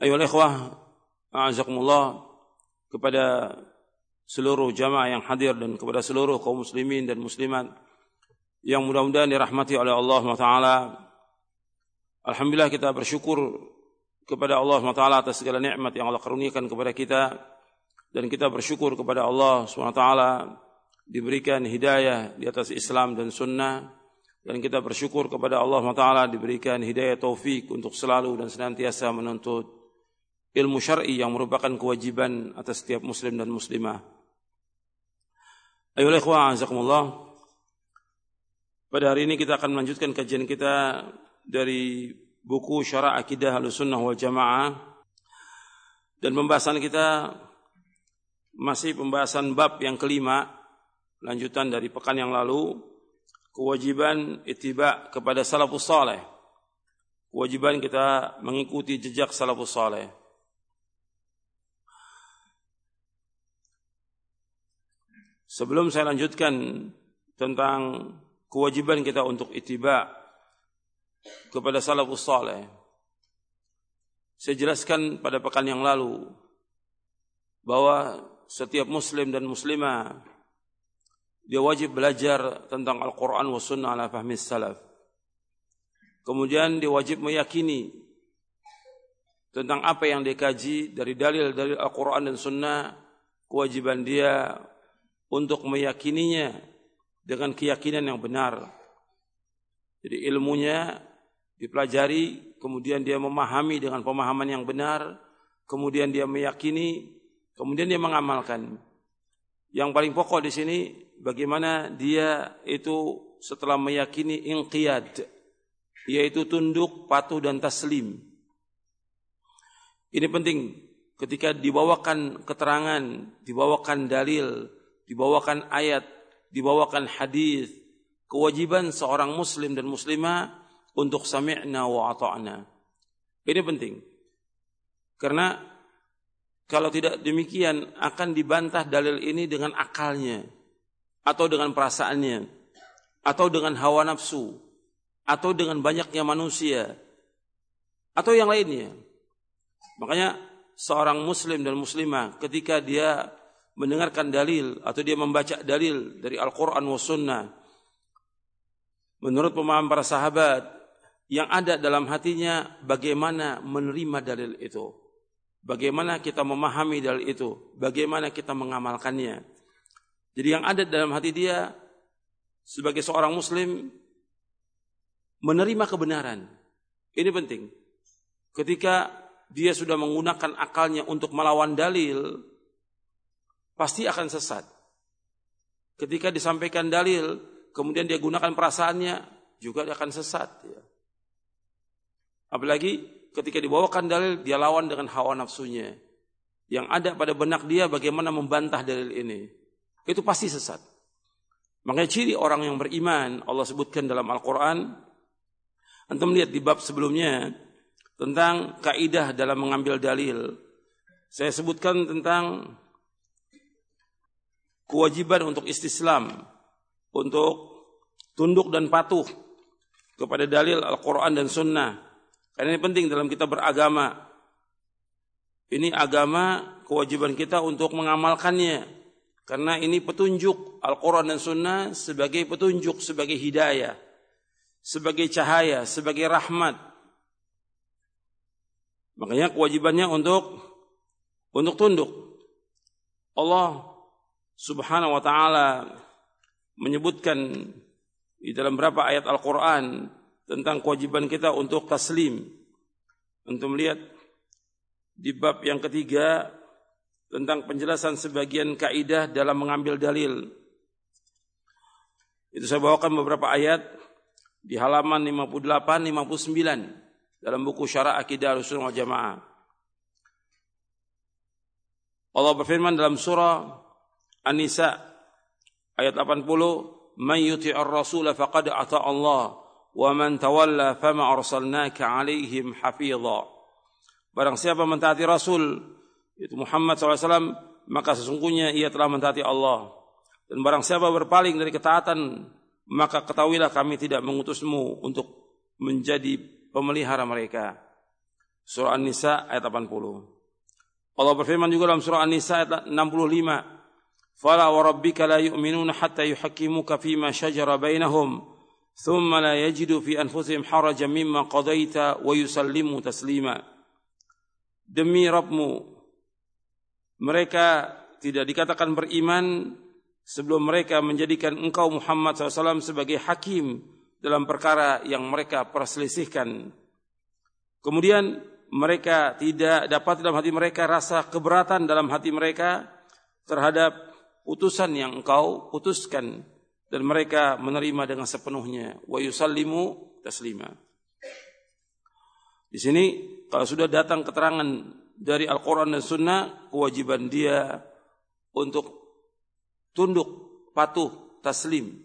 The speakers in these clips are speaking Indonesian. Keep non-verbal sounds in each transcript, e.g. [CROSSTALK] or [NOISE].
Ayolah ikhwah, a'azakumullah kepada seluruh jamaah yang hadir dan kepada seluruh kaum muslimin dan muslimat yang mudah-mudahan dirahmati oleh Allah SWT. Alhamdulillah kita bersyukur kepada Allah SWT atas segala nikmat yang Allah karuniakan kepada kita dan kita bersyukur kepada Allah SWT diberikan hidayah di atas Islam dan sunnah dan kita bersyukur kepada Allah SWT diberikan hidayah taufik untuk selalu dan senantiasa menuntut ilmu syar'i yang merupakan kewajiban atas setiap muslim dan muslimah. Ayo ikhwah azakumullah. Pada hari ini kita akan melanjutkan kajian kita dari buku Syara' Akidah Ahlussunnah wal Jamaah dan pembahasan kita masih pembahasan bab yang kelima lanjutan dari pekan yang lalu kewajiban ittiba kepada salafus saleh kewajiban kita mengikuti jejak salafus saleh Sebelum saya lanjutkan tentang kewajiban kita untuk itiba kepada salafus saleh. Saya jelaskan pada pekan yang lalu bahwa setiap muslim dan muslimah dia wajib belajar tentang Al-Quran wa sunnah ala fahmi salaf. Kemudian dia wajib meyakini tentang apa yang dia kaji dari dalil-dalil Al-Quran dan sunnah. Kewajiban dia untuk meyakininya dengan keyakinan yang benar. Jadi ilmunya dipelajari, kemudian dia memahami dengan pemahaman yang benar, kemudian dia meyakini, kemudian dia mengamalkan. Yang paling pokok di sini bagaimana dia itu setelah meyakini inqiyad, yaitu tunduk, patuh dan taslim. Ini penting ketika dibawakan keterangan, dibawakan dalil, dibawakan ayat, dibawakan hadis, kewajiban seorang muslim dan muslimah untuk sami'na wa ata'na. Ini penting. Karena kalau tidak demikian akan dibantah dalil ini dengan akalnya atau dengan perasaannya atau dengan hawa nafsu atau dengan banyaknya manusia atau yang lainnya. Makanya seorang muslim dan muslimah ketika dia mendengarkan dalil atau dia membaca dalil dari Al-Quran wa Sunnah. Menurut pemahaman para sahabat yang ada dalam hatinya bagaimana menerima dalil itu. Bagaimana kita memahami dalil itu. Bagaimana kita mengamalkannya. Jadi yang ada dalam hati dia sebagai seorang muslim menerima kebenaran. Ini penting. Ketika dia sudah menggunakan akalnya untuk melawan dalil pasti akan sesat. Ketika disampaikan dalil, kemudian dia gunakan perasaannya, juga dia akan sesat. Ya. Apalagi ketika dibawakan dalil, dia lawan dengan hawa nafsunya. Yang ada pada benak dia bagaimana membantah dalil ini. Itu pasti sesat. Makanya ciri orang yang beriman, Allah sebutkan dalam Al-Quran, Antum lihat di bab sebelumnya, tentang kaidah dalam mengambil dalil. Saya sebutkan tentang kewajiban untuk istislam, untuk tunduk dan patuh kepada dalil Al-Quran dan Sunnah. Karena ini penting dalam kita beragama. Ini agama kewajiban kita untuk mengamalkannya. Karena ini petunjuk Al-Quran dan Sunnah sebagai petunjuk, sebagai hidayah, sebagai cahaya, sebagai rahmat. Makanya kewajibannya untuk untuk tunduk. Allah Subhanahu wa taala menyebutkan di dalam beberapa ayat Al-Qur'an tentang kewajiban kita untuk taslim. Untuk melihat di bab yang ketiga tentang penjelasan sebagian kaidah dalam mengambil dalil. Itu saya bawakan beberapa ayat di halaman 58 59 dalam buku Syarah Akidah Ahlussunnah wal Jamaah. Allah berfirman dalam surah An-Nisa ayat 80, "Man yuti'ir rasul faqad ata Allah, wa man tawalla fama arsalnaka 'alaihim hafidha." Barang siapa mentaati Rasul, itu Muhammad SAW, maka sesungguhnya ia telah mentaati Allah. Dan barang siapa berpaling dari ketaatan, maka ketahuilah kami tidak mengutusmu untuk menjadi pemelihara mereka. Surah An-Nisa ayat 80. Allah berfirman juga dalam surah An-Nisa ayat 65. Rabbika la yu'minuna hatta yuhakkimuka fima shajara bainahum thumma la yajidu fi anfusihim harajan mimma qadaita wa yusallimu taslima. Demi Rabbmu mereka tidak dikatakan beriman sebelum mereka menjadikan engkau Muhammad SAW sebagai hakim dalam perkara yang mereka perselisihkan. Kemudian mereka tidak dapat dalam hati mereka rasa keberatan dalam hati mereka terhadap utusan yang engkau putuskan dan mereka menerima dengan sepenuhnya wa yusallimu taslima. Di sini kalau sudah datang keterangan dari Al-Quran dan Sunnah, kewajiban dia untuk tunduk, patuh, taslim.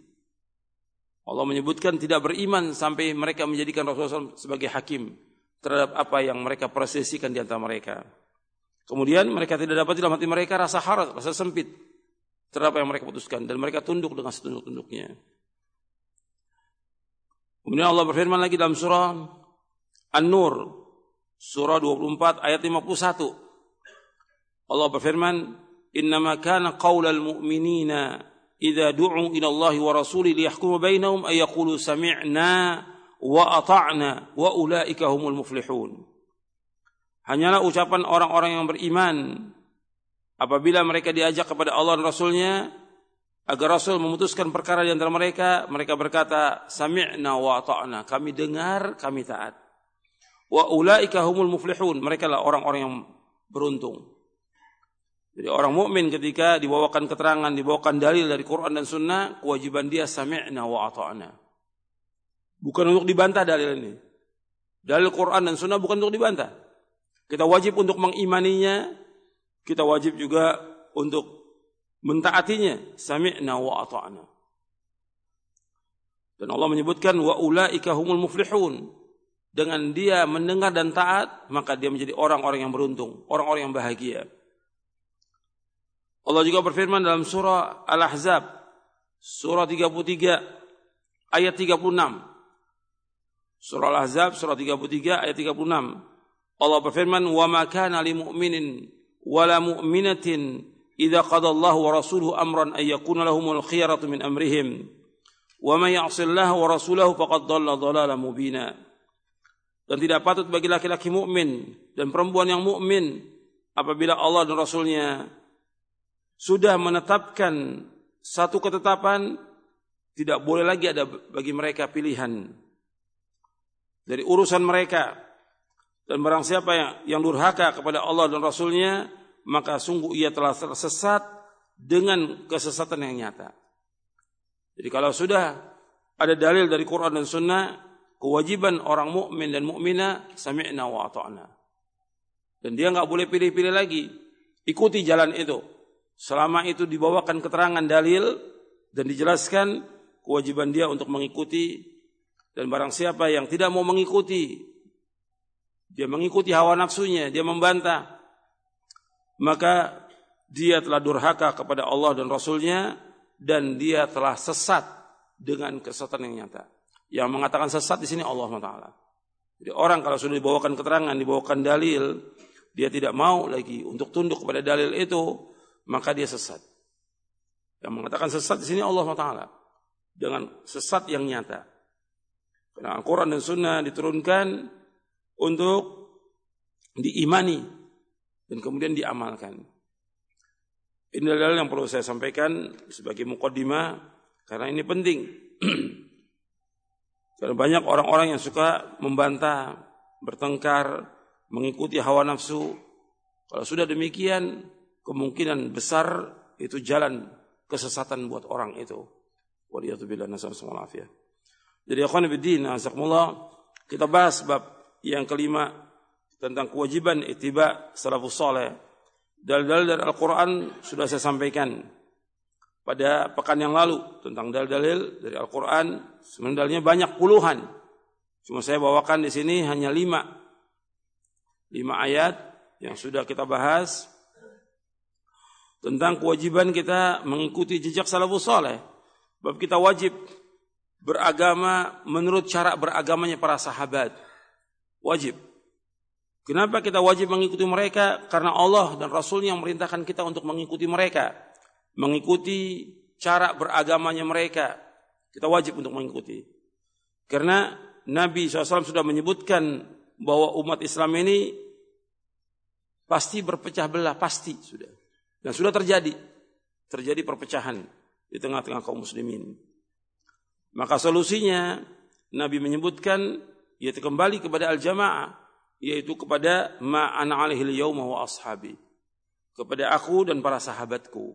Allah menyebutkan tidak beriman sampai mereka menjadikan Rasulullah SAW sebagai hakim terhadap apa yang mereka prosesikan di antara mereka. Kemudian mereka tidak dapat dalam hati mereka rasa harat, rasa sempit terhadap yang mereka putuskan dan mereka tunduk dengan setunduk-tunduknya. Kemudian Allah berfirman lagi dalam surah An-Nur surah 24 ayat 51. Allah berfirman, "Innama kana qaulal mu'minina idza du'u ila Allah wa rasuli liyahkuma bainahum ay yaqulu sami'na wa ata'na wa ulaika humul muflihun." Hanyalah ucapan orang-orang yang beriman apabila mereka diajak kepada Allah dan Rasulnya agar Rasul memutuskan perkara di antara mereka, mereka berkata, "Sami'na wa ata'na." Kami dengar, kami taat. Wa ulaika humul muflihun. Mereka lah orang-orang yang beruntung. Jadi orang mukmin ketika dibawakan keterangan, dibawakan dalil dari Quran dan Sunnah, kewajiban dia sami'na wa ata'na. Bukan untuk dibantah dalil ini. Dalil Quran dan Sunnah bukan untuk dibantah. Kita wajib untuk mengimaninya, kita wajib juga untuk mentaatinya. Sami'na wa ata'na. Dan Allah menyebutkan wa ulaika humul muflihun dengan dia mendengar dan taat, maka dia menjadi orang-orang yang beruntung, orang-orang yang bahagia. Allah juga berfirman dalam surah Al-Ahzab, surah 33, ayat 36. Surah Al-Ahzab, surah 33, ayat 36. Allah berfirman, wala mu'minatin idza qada الله wa rasuluhu amran ay yakuna lahumul khiyaratu min amrihim. Wa may ya'si Allah wa rasulahu faqad dhalla dhalalan mubina. Dan tidak patut bagi laki-laki mukmin dan perempuan yang mukmin apabila Allah dan Rasulnya sudah menetapkan satu ketetapan tidak boleh lagi ada bagi mereka pilihan. Dari urusan mereka dan barang siapa yang, yang durhaka kepada Allah dan Rasulnya maka sungguh ia telah tersesat dengan kesesatan yang nyata. Jadi kalau sudah ada dalil dari Quran dan Sunnah kewajiban orang mukmin dan mukminah sami'na wa ata'na. Dan dia nggak boleh pilih-pilih lagi. Ikuti jalan itu. Selama itu dibawakan keterangan dalil dan dijelaskan kewajiban dia untuk mengikuti dan barang siapa yang tidak mau mengikuti dia mengikuti hawa nafsunya, dia membantah, maka dia telah durhaka kepada Allah dan Rasulnya dan dia telah sesat dengan kesesatan yang nyata. Yang mengatakan sesat di sini Allah Taala. Jadi orang kalau sudah dibawakan keterangan, dibawakan dalil, dia tidak mau lagi untuk tunduk kepada dalil itu, maka dia sesat. Yang mengatakan sesat di sini Allah Taala dengan sesat yang nyata. Karena Al-Quran dan Sunnah diturunkan untuk diimani dan kemudian diamalkan. Ini adalah yang perlu saya sampaikan sebagai mukaddimah karena ini penting. [CLEARS THROAT] karena banyak orang-orang yang suka membantah, bertengkar, mengikuti hawa nafsu. Kalau sudah demikian, kemungkinan besar itu jalan kesesatan buat orang itu. Waliyatubillah nasallallahu alaihi Jadi akhwan azakumullah, kita bahas bab yang kelima tentang kewajiban ittiba salafus saleh. Dalil-dalil dari Al-Qur'an sudah saya sampaikan pada pekan yang lalu tentang dalil-dalil dari Al-Qur'an. Sebenarnya banyak puluhan. Cuma saya bawakan di sini hanya lima. Lima ayat yang sudah kita bahas tentang kewajiban kita mengikuti jejak salafus saleh. Bab kita wajib beragama menurut cara beragamanya para sahabat. Wajib. Kenapa kita wajib mengikuti mereka? Karena Allah dan Rasulnya yang merintahkan kita untuk mengikuti mereka. Mengikuti cara beragamanya mereka. Kita wajib untuk mengikuti. Karena Nabi SAW sudah menyebutkan bahwa umat Islam ini pasti berpecah belah, pasti sudah. Dan sudah terjadi. Terjadi perpecahan di tengah-tengah kaum muslimin. Maka solusinya Nabi menyebutkan yaitu kembali kepada al-jamaah yaitu kepada ma ana alaihi yauma wa ashabi kepada aku dan para sahabatku.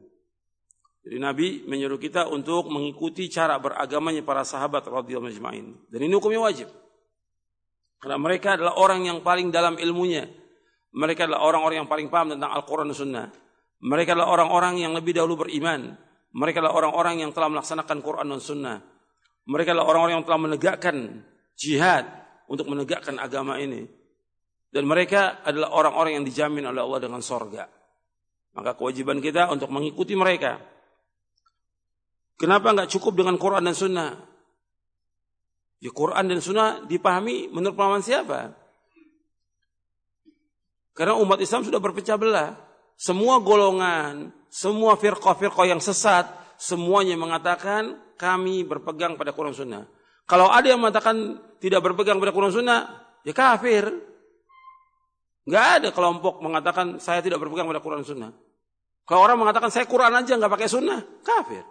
Jadi Nabi menyuruh kita untuk mengikuti cara beragamanya para sahabat radhiyallahu majma'in. Dan ini hukumnya wajib. Karena mereka adalah orang yang paling dalam ilmunya. Mereka adalah orang-orang yang paling paham tentang Al-Quran dan Sunnah. Mereka adalah orang-orang yang lebih dahulu beriman. Mereka adalah orang-orang yang telah melaksanakan Quran dan Sunnah. Mereka adalah orang-orang yang telah menegakkan jihad untuk menegakkan agama ini. Dan mereka adalah orang-orang yang dijamin oleh Allah dengan sorga. Maka kewajiban kita untuk mengikuti mereka. Kenapa nggak cukup dengan Quran dan Sunnah? Ya Quran dan Sunnah dipahami menurut pemahaman siapa? Karena umat Islam sudah berpecah belah. Semua golongan, semua firqah-firqah yang sesat, semuanya mengatakan kami berpegang pada Quran Sunnah. Kalau ada yang mengatakan tidak berpegang pada Quran Sunnah, ya kafir. Gak ada kelompok mengatakan saya tidak berpegang pada Quran Sunnah. Kalau orang mengatakan saya Quran aja nggak pakai Sunnah, kafir.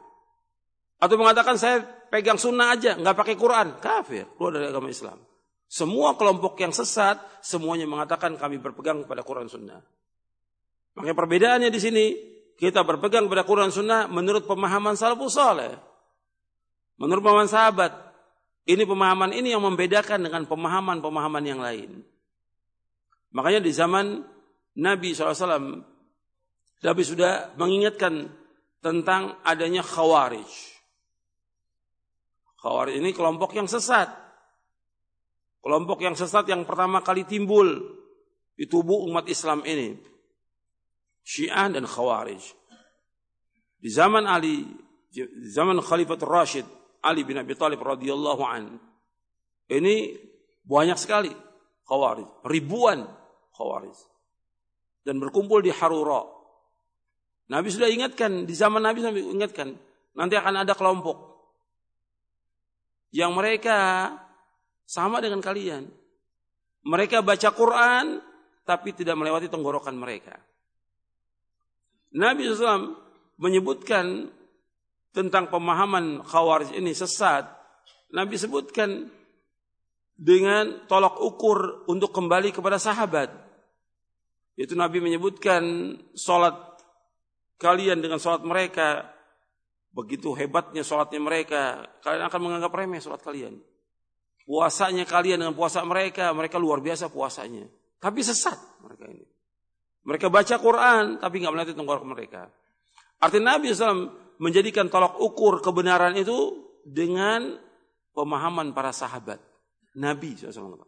Atau mengatakan saya pegang Sunnah aja nggak pakai Quran, kafir. Keluar dari agama Islam. Semua kelompok yang sesat, semuanya mengatakan kami berpegang pada Quran Sunnah. Makanya perbedaannya di sini, kita berpegang pada Quran Sunnah menurut pemahaman salafus saleh. Menurut pemahaman sahabat, ini pemahaman ini yang membedakan dengan pemahaman-pemahaman yang lain. Makanya di zaman Nabi SAW, Nabi sudah mengingatkan tentang adanya khawarij. Khawarij ini kelompok yang sesat. Kelompok yang sesat yang pertama kali timbul di tubuh umat Islam ini. Syiah dan Khawarij. Di zaman Ali, di zaman Khalifatul Rashid, Ali bin Abi Thalib radhiyallahu an. Ini banyak sekali khawarij, ribuan khawarij. Dan berkumpul di Harura. Nabi sudah ingatkan, di zaman Nabi sudah ingatkan, nanti akan ada kelompok yang mereka sama dengan kalian. Mereka baca Quran tapi tidak melewati tenggorokan mereka. Nabi SAW menyebutkan tentang pemahaman khawarij ini sesat, Nabi sebutkan dengan tolak ukur untuk kembali kepada sahabat. Itu Nabi menyebutkan sholat kalian dengan sholat mereka. Begitu hebatnya sholatnya mereka. Kalian akan menganggap remeh sholat kalian. Puasanya kalian dengan puasa mereka. Mereka luar biasa puasanya. Tapi sesat mereka ini. Mereka baca Quran tapi nggak melatih tenggorokan mereka. Artinya Nabi SAW menjadikan tolak ukur kebenaran itu dengan pemahaman para sahabat. Nabi SAW.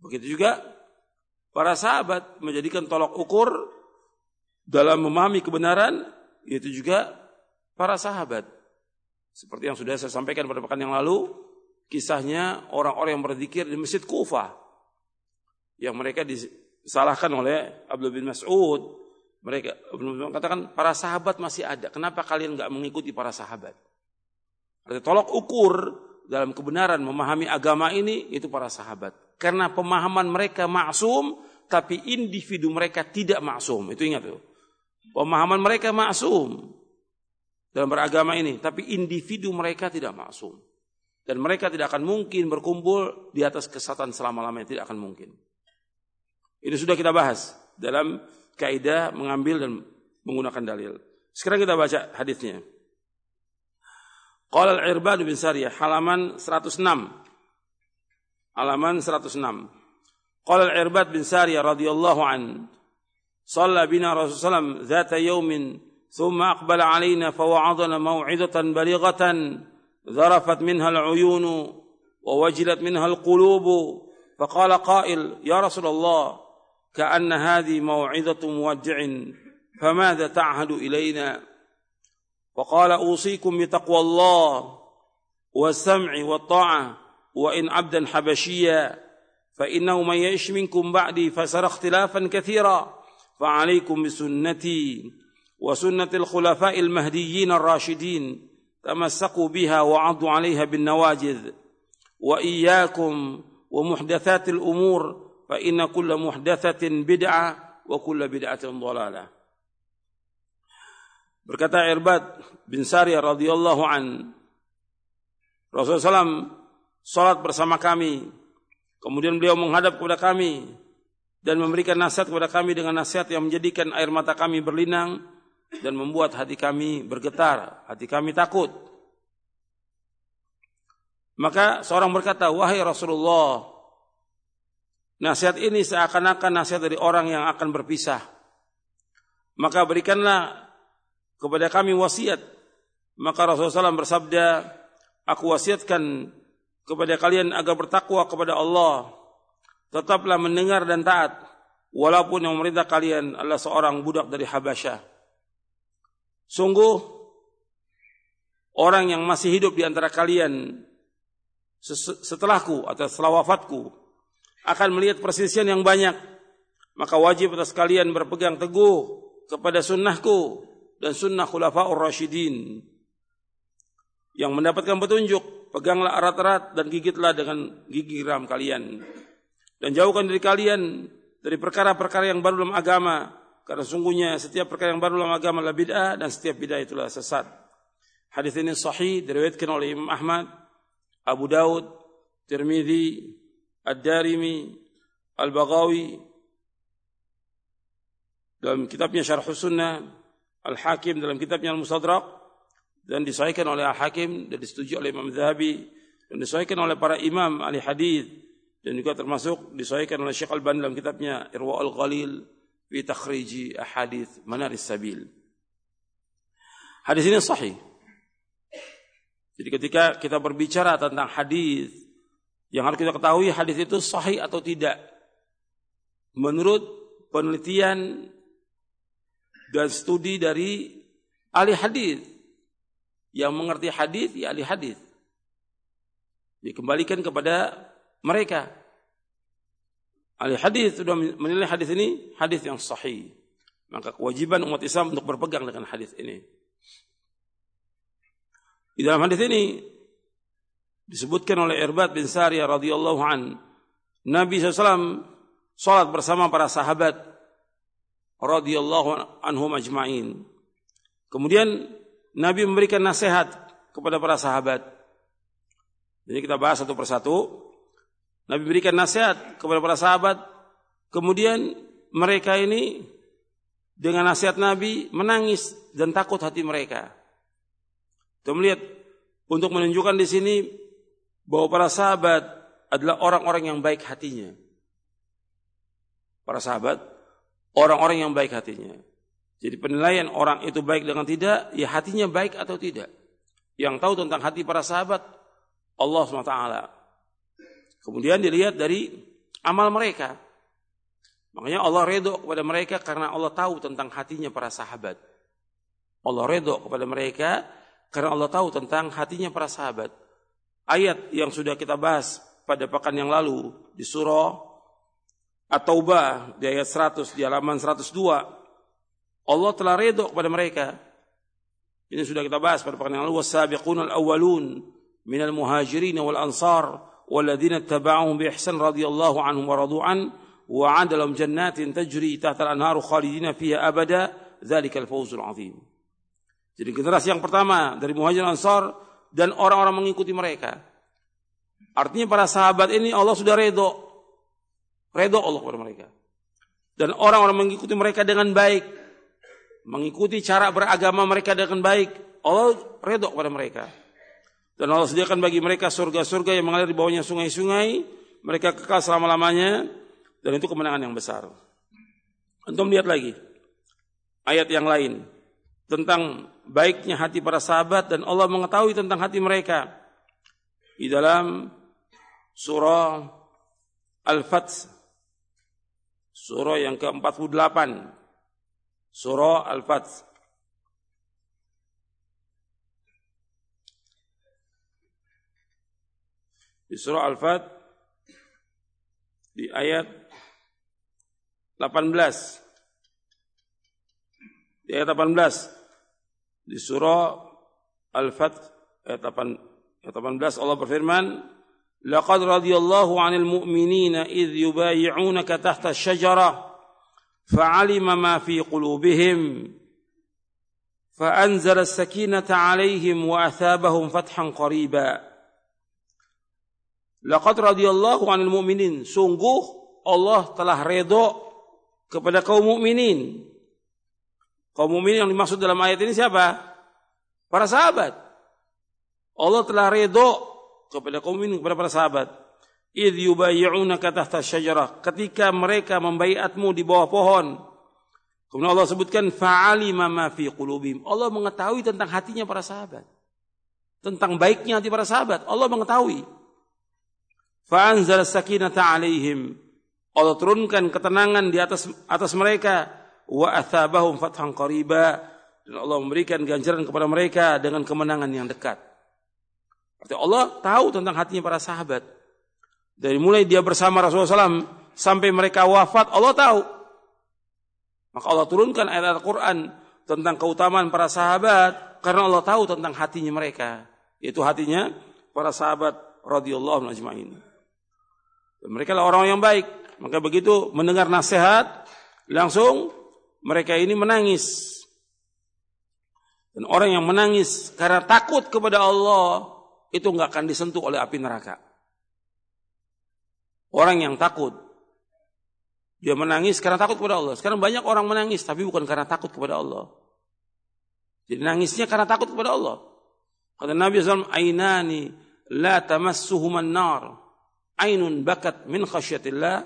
Begitu juga para sahabat menjadikan tolok ukur dalam memahami kebenaran yaitu juga para sahabat. Seperti yang sudah saya sampaikan pada pekan yang lalu, kisahnya orang-orang yang berzikir di Masjid Kufah yang mereka disalahkan oleh Abdul bin Mas'ud. Mereka katakan para sahabat masih ada. Kenapa kalian nggak mengikuti para sahabat? Artinya tolok ukur dalam kebenaran memahami agama ini itu para sahabat. Karena pemahaman mereka maksum, tapi individu mereka tidak maksum. Itu ingat tuh. Pemahaman mereka maksum dalam beragama ini, tapi individu mereka tidak maksum. Dan mereka tidak akan mungkin berkumpul di atas kesatuan selama-lamanya, tidak akan mungkin. Ini sudah kita bahas dalam kaidah mengambil dan menggunakan dalil. Sekarang kita baca hadisnya. Qala al-Irbad bin Sariyah halaman 106. Halaman 106. Qala al-Irbad bin Sariyah radhiyallahu an صلى بنا رسول الله صلى الله عليه وسلم ذات يوم ثم أقبل علينا فوعظنا موعظة بليغة ذرفت منها العيون ووجلت منها القلوب فقال قائل يا رسول الله كأن هذه موعظة مودع فماذا تعهد إلينا؟ وقال أوصيكم بتقوى الله والسمع والطاعة وإن عبدا حبشيا فإنه من يعش منكم بعدي فسر اختلافا كثيرا فعليكم بسنتي وسنة الخلفاء المهديين الراشدين تمسكوا بها وعضوا عليها بالنواجذ وإياكم ومحدثات الأمور fa inna kulla muhdatsatin bid'ah wa kulla bid'atin dhalalah. Berkata Irbad bin Sariyah radhiyallahu an Rasulullah SAW salat bersama kami. Kemudian beliau menghadap kepada kami dan memberikan nasihat kepada kami dengan nasihat yang menjadikan air mata kami berlinang dan membuat hati kami bergetar, hati kami takut. Maka seorang berkata, "Wahai Rasulullah, Nasihat ini seakan-akan nasihat dari orang yang akan berpisah. Maka berikanlah kepada kami wasiat. Maka Rasulullah SAW bersabda, Aku wasiatkan kepada kalian agar bertakwa kepada Allah. Tetaplah mendengar dan taat. Walaupun yang memerintah kalian adalah seorang budak dari Habasyah. Sungguh, orang yang masih hidup di antara kalian setelahku atau setelah wafatku akan melihat persisian yang banyak. Maka wajib atas kalian berpegang teguh kepada sunnahku dan sunnah khulafa'ur rasyidin. Yang mendapatkan petunjuk, peganglah erat-erat dan gigitlah dengan gigi geram kalian. Dan jauhkan diri kalian dari perkara-perkara yang baru dalam agama. Karena sungguhnya setiap perkara yang baru dalam agama adalah bid'ah dan setiap bid'ah itulah sesat. Hadis ini sahih diriwayatkan oleh Imam Ahmad, Abu Daud, Tirmidzi, Ad-Darimi, Al-Baghawi dalam kitabnya Syarh Sunnah, Al-Hakim dalam kitabnya Al-Mustadrak dan disahihkan oleh Al-Hakim dan disetujui oleh Imam Zahabi dan disahihkan oleh para imam ahli hadis dan juga termasuk disahihkan oleh Syekh Al-Albani dalam kitabnya Irwa Al-Ghalil fi takhriji ahadits Manaris Sabil. Hadis ini sahih. Jadi ketika kita berbicara tentang hadis yang harus kita ketahui hadis itu sahih atau tidak. Menurut penelitian dan studi dari ahli hadis yang mengerti hadis ya ahli hadis dikembalikan kepada mereka. Ahli hadis sudah menilai hadis ini hadis yang sahih. Maka kewajiban umat Islam untuk berpegang dengan hadis ini. Di dalam hadis ini disebutkan oleh Irbad bin Sariyah radhiyallahu an Nabi SAW salat bersama para sahabat radhiyallahu anhum ajma'in. Kemudian Nabi memberikan nasihat kepada para sahabat. Jadi kita bahas satu persatu. Nabi berikan nasihat kepada para sahabat. Kemudian mereka ini dengan nasihat Nabi menangis dan takut hati mereka. Kita melihat untuk menunjukkan di sini bahwa para sahabat adalah orang-orang yang baik hatinya. Para sahabat orang-orang yang baik hatinya. Jadi penilaian orang itu baik dengan tidak, ya hatinya baik atau tidak. Yang tahu tentang hati para sahabat Allah SWT. Kemudian dilihat dari amal mereka. Makanya Allah redho kepada mereka karena Allah tahu tentang hatinya para sahabat. Allah redho kepada mereka karena Allah tahu tentang hatinya para sahabat Ayat yang sudah kita bahas pada pekan yang lalu di surah At-Taubah di ayat 100 di halaman 102 Allah telah redho kepada mereka. Ini sudah kita bahas pada pekan yang lalu wasabiqunal awwalun minal muhajirin wal ansar والذين اتبعهم بإحسان رضي الله عنهم ورضوا عنه وعد لهم جنات تجري تحت الأنهار خالدين فيها أبدا ذلك الفوز العظيم Jadi generasi yang pertama dari Muhajir Ansar dan orang-orang mengikuti mereka. Artinya para sahabat ini Allah sudah redho. Redho Allah kepada mereka. Dan orang-orang mengikuti mereka dengan baik. Mengikuti cara beragama mereka dengan baik. Allah redho kepada mereka. Dan Allah sediakan bagi mereka surga-surga yang mengalir di bawahnya sungai-sungai. Mereka kekal selama-lamanya. Dan itu kemenangan yang besar. Untuk melihat lagi. Ayat yang lain. Tentang baiknya hati para sahabat. Dan Allah mengetahui tentang hati mereka. Di dalam surah Al-Fath. Surah yang ke-48. Surah Al-Fath. di surah Al-Fat di ayat 18 di ayat 18 di surah Al-Fat ayat 18 Allah berfirman laqad radiyallahu 'anil mu'minina idh yubayyi'unaka tahta asy-syajarah fa'alima ma fi qulubihim فأنزل السكينة عليهم وأثابهم فتحا قريبا Laqad radhiyallahu 'anil mu'minin. Sungguh Allah telah redho kepada kaum mukminin. Kaum mukminin yang dimaksud dalam ayat ini siapa? Para sahabat. Allah telah redho kepada kaum mukminin kepada para sahabat. Idh yubayyi'unaka tahta syajarah. Ketika mereka membaiatmu di bawah pohon. Kemudian Allah sebutkan fa'alima ma fi qulubihim. Allah mengetahui tentang hatinya para sahabat. Tentang baiknya hati para sahabat. Allah mengetahui. Fa'anzal sakinata alaihim. Allah turunkan ketenangan di atas atas mereka wa athabahum fathan qariba dan Allah memberikan ganjaran kepada mereka dengan kemenangan yang dekat. Artinya Allah tahu tentang hatinya para sahabat. Dari mulai dia bersama Rasulullah SAW sampai mereka wafat, Allah tahu. Maka Allah turunkan ayat Al-Quran tentang keutamaan para sahabat karena Allah tahu tentang hatinya mereka. Yaitu hatinya para sahabat radhiyallahu ajma'in. Mereka lah orang yang baik. Maka begitu mendengar nasihat, langsung mereka ini menangis. Dan orang yang menangis karena takut kepada Allah, itu nggak akan disentuh oleh api neraka. Orang yang takut, dia menangis karena takut kepada Allah. Sekarang banyak orang menangis, tapi bukan karena takut kepada Allah. Jadi nangisnya karena takut kepada Allah. Kata Nabi SAW, Ainani la tamassuhuman nar ainun bakat min khasyatillah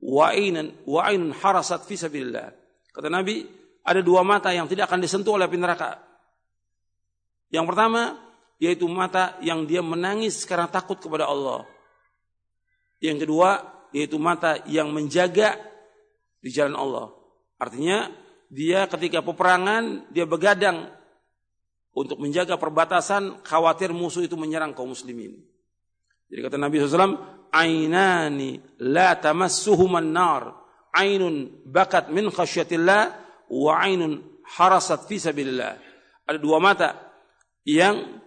wa ainun wa ainun harasat fi sabilillah. Kata Nabi, ada dua mata yang tidak akan disentuh oleh api neraka. Yang pertama yaitu mata yang dia menangis karena takut kepada Allah. Yang kedua yaitu mata yang menjaga di jalan Allah. Artinya dia ketika peperangan dia begadang untuk menjaga perbatasan khawatir musuh itu menyerang kaum muslimin. Jadi kata Nabi SAW, ainani la tamassuhuman nar ainun bakat min khasyatillah wa ainun harasat fi sabilillah. Ada dua mata yang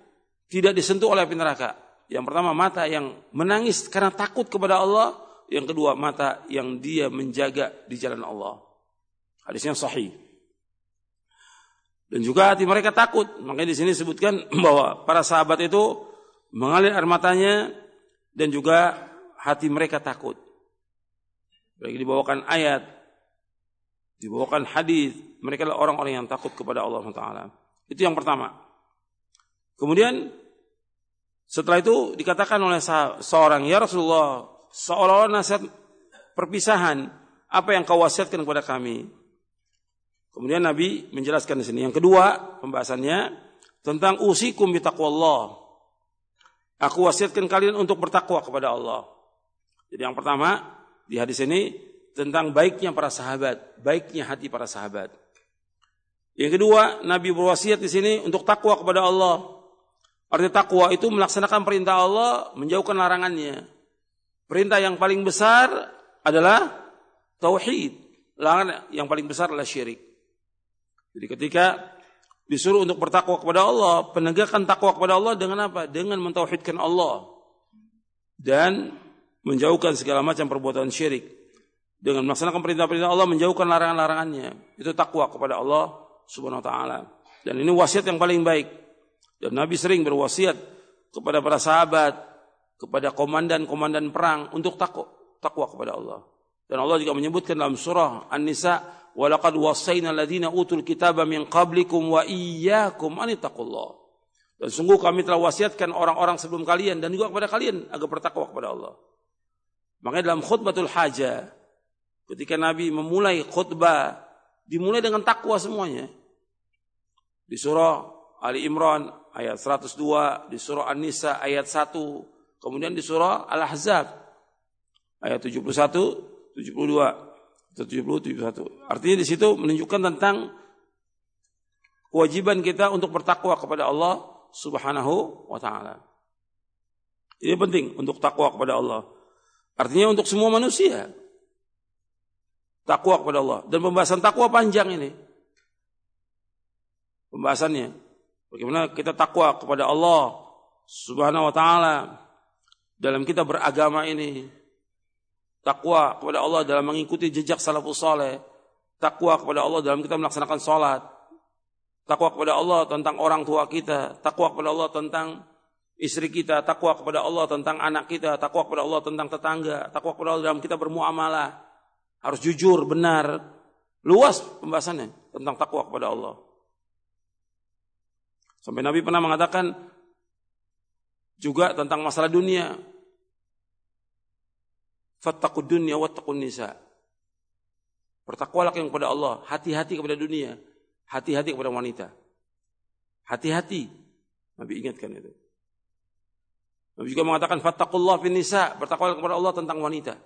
tidak disentuh oleh api neraka. Yang pertama mata yang menangis karena takut kepada Allah. Yang kedua mata yang dia menjaga di jalan Allah. Hadisnya sahih. Dan juga hati mereka takut. Makanya di sini disebutkan [CLEARS THROAT] bahwa para sahabat itu mengalir air matanya dan juga hati mereka takut. Mereka dibawakan ayat, dibawakan hadis, mereka adalah orang-orang yang takut kepada Allah Taala. Itu yang pertama. Kemudian setelah itu dikatakan oleh seorang ya Rasulullah seolah-olah nasihat perpisahan apa yang kau wasiatkan kepada kami. Kemudian Nabi menjelaskan di sini. Yang kedua pembahasannya tentang usikum bitaqwallah. Aku wasiatkan kalian untuk bertakwa kepada Allah. Jadi yang pertama, di hadis ini tentang baiknya para sahabat, baiknya hati para sahabat. Yang kedua, Nabi berwasiat di sini untuk takwa kepada Allah. Arti takwa itu melaksanakan perintah Allah, menjauhkan larangannya. Perintah yang paling besar adalah tauhid. Larangan yang paling besar adalah syirik. Jadi ketika disuruh untuk bertakwa kepada Allah, penegakan takwa kepada Allah dengan apa? Dengan mentauhidkan Allah dan menjauhkan segala macam perbuatan syirik. Dengan melaksanakan perintah-perintah Allah, menjauhkan larangan-larangannya. Itu takwa kepada Allah Subhanahu wa taala. Dan ini wasiat yang paling baik. Dan Nabi sering berwasiat kepada para sahabat, kepada komandan-komandan perang untuk takwa, takwa kepada Allah. Dan Allah juga menyebutkan dalam surah An-Nisa, "Walaqad wasaina alladziina utul kitaba min qablikum wa iyyakum an Dan sungguh kami telah wasiatkan orang-orang sebelum kalian dan juga kepada kalian agar bertakwa kepada Allah. Makanya dalam khutbatul hajah ketika Nabi memulai khutbah dimulai dengan takwa semuanya. Di surah Ali Imran ayat 102, di surah An-Nisa ayat 1, kemudian di surah Al-Ahzab ayat 71, 72, 70, 71. Artinya di situ menunjukkan tentang kewajiban kita untuk bertakwa kepada Allah Subhanahu wa taala. Ini penting untuk takwa kepada Allah. Artinya untuk semua manusia. Takwa kepada Allah. Dan pembahasan takwa panjang ini. Pembahasannya. Bagaimana kita takwa kepada Allah subhanahu wa ta'ala. Dalam kita beragama ini. Takwa kepada Allah dalam mengikuti jejak salafus saleh. Takwa kepada Allah dalam kita melaksanakan sholat. Takwa kepada Allah tentang orang tua kita. Takwa kepada Allah tentang istri kita. Takwa kepada Allah tentang anak kita. Takwa kepada Allah tentang tetangga. Takwa kepada Allah dalam kita bermuamalah harus jujur, benar. Luas pembahasannya tentang takwa kepada Allah. Sampai Nabi pernah mengatakan juga tentang masalah dunia. Fattaqud dunya wattaqun nisa. Bertakwalah yang kepada Allah, hati-hati kepada dunia, hati-hati kepada wanita. Hati-hati. Nabi ingatkan itu. Nabi juga mengatakan fattaqullah fin nisa, bertakwalah kepada Allah tentang wanita.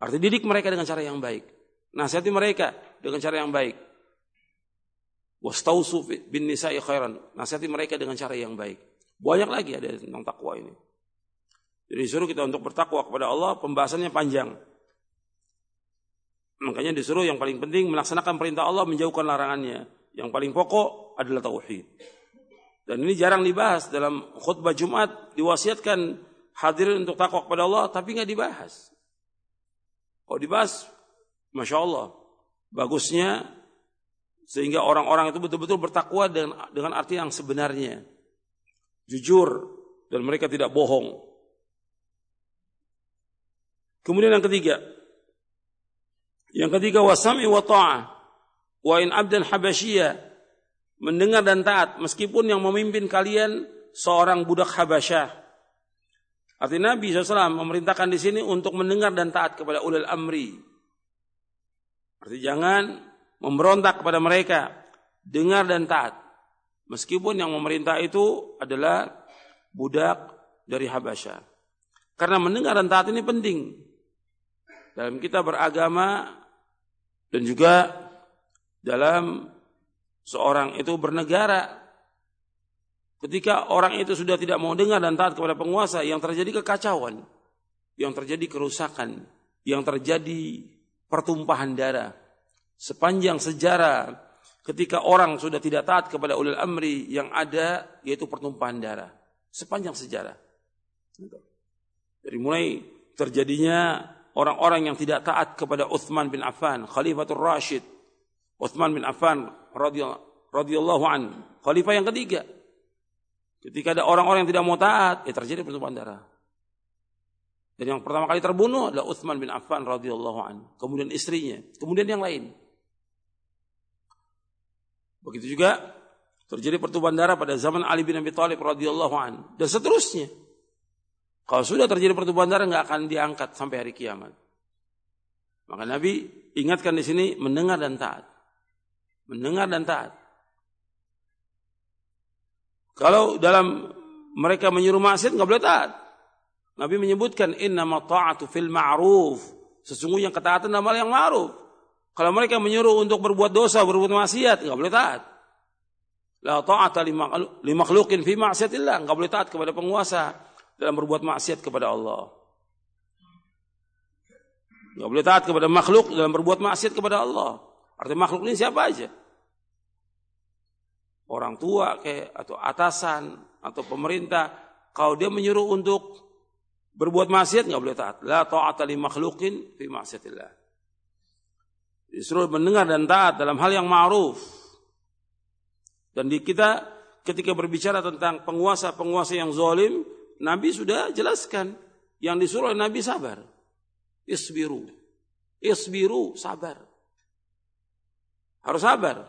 Artinya didik mereka dengan cara yang baik. Nasihati mereka dengan cara yang baik. Wastausu bin nisa'i khairan. Nasihati mereka dengan cara yang baik. Banyak lagi ada tentang takwa ini. Jadi disuruh kita untuk bertakwa kepada Allah, pembahasannya panjang. Makanya disuruh yang paling penting melaksanakan perintah Allah, menjauhkan larangannya. Yang paling pokok adalah tauhid. Dan ini jarang dibahas dalam khutbah Jumat, diwasiatkan hadirin untuk takwa kepada Allah, tapi nggak dibahas. Kalau dibahas, Masya Allah, bagusnya sehingga orang-orang itu betul-betul bertakwa dengan, dengan arti yang sebenarnya. Jujur dan mereka tidak bohong. Kemudian yang ketiga. Yang ketiga wasami wa ta'ah. Wa in abdan habasyiyah. Mendengar dan taat meskipun yang memimpin kalian seorang budak Habasyah. Artinya Nabi SAW memerintahkan di sini untuk mendengar dan taat kepada ulil amri. Artinya jangan memberontak kepada mereka. Dengar dan taat. Meskipun yang memerintah itu adalah budak dari Habasyah. Karena mendengar dan taat ini penting. Dalam kita beragama dan juga dalam seorang itu bernegara Ketika orang itu sudah tidak mau dengar dan taat kepada penguasa, yang terjadi kekacauan, yang terjadi kerusakan, yang terjadi pertumpahan darah. Sepanjang sejarah, ketika orang sudah tidak taat kepada ulil amri, yang ada yaitu pertumpahan darah. Sepanjang sejarah. Dari mulai terjadinya orang-orang yang tidak taat kepada Uthman bin Affan, Khalifatul Rashid, Uthman bin Affan radhiyallahu an, khalifah yang ketiga Ketika ada orang-orang yang tidak mau taat, ya terjadi pertumpahan darah. Dan yang pertama kali terbunuh adalah Uthman bin Affan radhiyallahu an. Kemudian istrinya, kemudian yang lain. Begitu juga terjadi pertumpahan darah pada zaman Ali bin Abi Thalib radhiyallahu an dan seterusnya. Kalau sudah terjadi pertumpahan darah nggak akan diangkat sampai hari kiamat. Maka Nabi ingatkan di sini mendengar dan taat. Mendengar dan taat. Kalau dalam mereka menyuruh maksiat nggak boleh taat. Nabi menyebutkan inna ta'atu fil ma'ruf. Sesungguhnya ketaatan dalam hal yang ma'ruf. Kalau mereka menyuruh untuk berbuat dosa, berbuat maksiat, enggak boleh taat. La ta'ata li makhluqin fi ma'siyatillah, enggak boleh taat kepada penguasa dalam berbuat maksiat kepada Allah. Enggak boleh taat kepada makhluk dalam berbuat maksiat kepada Allah. Artinya makhluk ini siapa aja? Orang tua kayak atau atasan atau pemerintah, kalau dia menyuruh untuk berbuat maksiat enggak boleh taat. La ta'ata li makhluqin fi ma'siyatillah. Disuruh mendengar dan taat dalam hal yang ma'ruf. Dan di kita ketika berbicara tentang penguasa-penguasa yang zalim, Nabi sudah jelaskan yang disuruh Nabi sabar. Isbiru. Isbiru, sabar. Harus sabar.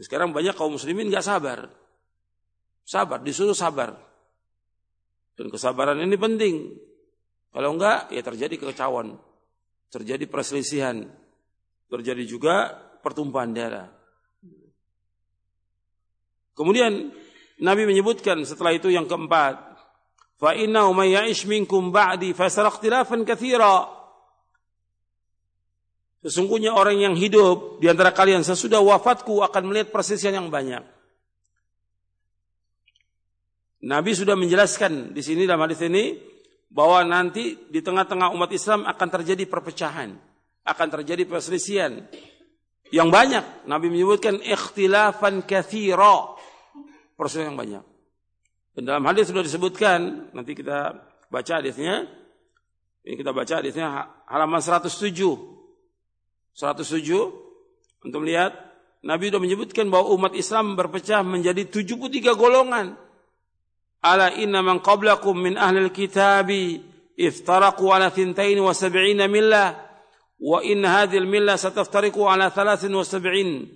Sekarang banyak kaum muslimin nggak sabar. Sabar, disuruh sabar. Dan kesabaran ini penting. Kalau enggak, ya terjadi kekecauan. Terjadi perselisihan terjadi juga pertumpahan darah. Kemudian Nabi menyebutkan setelah itu yang keempat, fa inna may minkum ba'di fasara ikhtilafan katsira. Sesungguhnya orang yang hidup di antara kalian sesudah wafatku akan melihat persisian yang banyak. Nabi sudah menjelaskan di sini dalam hadis ini bahwa nanti di tengah-tengah umat Islam akan terjadi perpecahan akan terjadi perselisihan yang banyak. Nabi menyebutkan ikhtilafan kathira. Perselisihan yang banyak. Dan dalam hadis sudah disebutkan, nanti kita baca hadisnya. Ini kita baca hadisnya halaman 107. 107 untuk melihat Nabi sudah menyebutkan bahwa umat Islam berpecah menjadi 73 golongan. Ala inna man qablakum min ahlil kitabi iftaraku ala thintain wa sab'ina millah wa inna hadhil millah sataftariku ala thalathin wa sab'in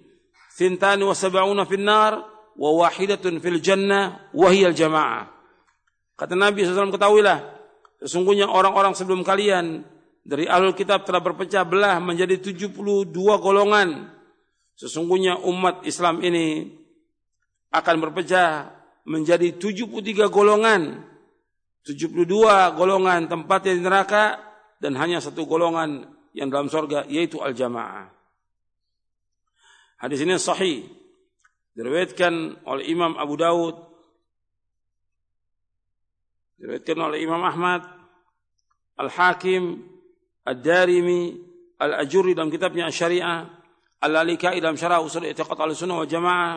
thintain wa sab'una fin nar wa wahidatun fil jannah wa hiya al jamaah. Kata Nabi SAW ketahuilah sesungguhnya orang-orang sebelum kalian Dari alul kitab telah berpecah belah Menjadi 72 golongan Sesungguhnya umat Islam ini Akan berpecah Menjadi 73 golongan 72 golongan tempatnya di neraka Dan hanya satu golongan yang dalam sorga yaitu al-jamaah. Hadis ini sahih. Diriwayatkan oleh Imam Abu Daud. Diriwayatkan oleh Imam Ahmad, Al-Hakim, Ad-Darimi, Al-Ajuri dalam kitabnya Syariah, Al-Lalikai dalam syarah usul i'tiqad al-sunnah wa jamaah.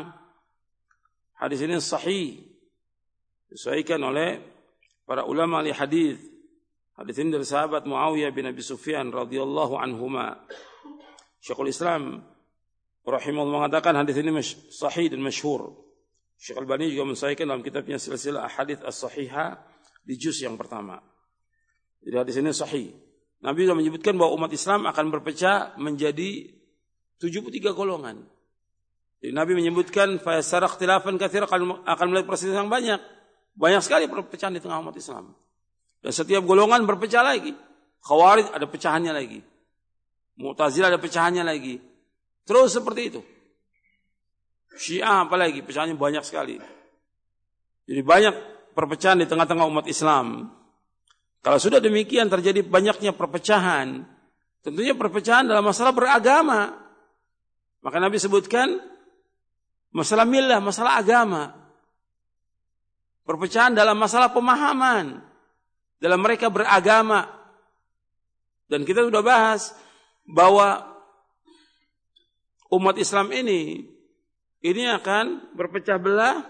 Hadis ini sahih. Disahihkan oleh para ulama ahli hadis Hadis ini dari sahabat Muawiyah bin Abi Sufyan radhiyallahu anhuma. Syekhul Islam rahimahullah mengatakan hadis ini sahih dan masyhur. Syekh Al-Bani juga mensahihkan dalam kitabnya Silsilah Ahadits As-Sahihah di juz yang pertama. Jadi hadis ini sahih. Nabi sudah menyebutkan bahwa umat Islam akan berpecah menjadi 73 golongan. Jadi Nabi menyebutkan fayasara ikhtilafan katsira akan melihat perselisihan yang banyak. Banyak sekali perpecahan di tengah umat Islam. Dan setiap golongan berpecah lagi. Khawarij ada pecahannya lagi. Mu'tazilah ada pecahannya lagi. Terus seperti itu. Syiah apalagi pecahannya banyak sekali. Jadi banyak perpecahan di tengah-tengah umat Islam. Kalau sudah demikian terjadi banyaknya perpecahan, tentunya perpecahan dalam masalah beragama. Maka Nabi sebutkan masalah milah, masalah agama. Perpecahan dalam masalah pemahaman dalam mereka beragama. Dan kita sudah bahas bahwa umat Islam ini ini akan berpecah belah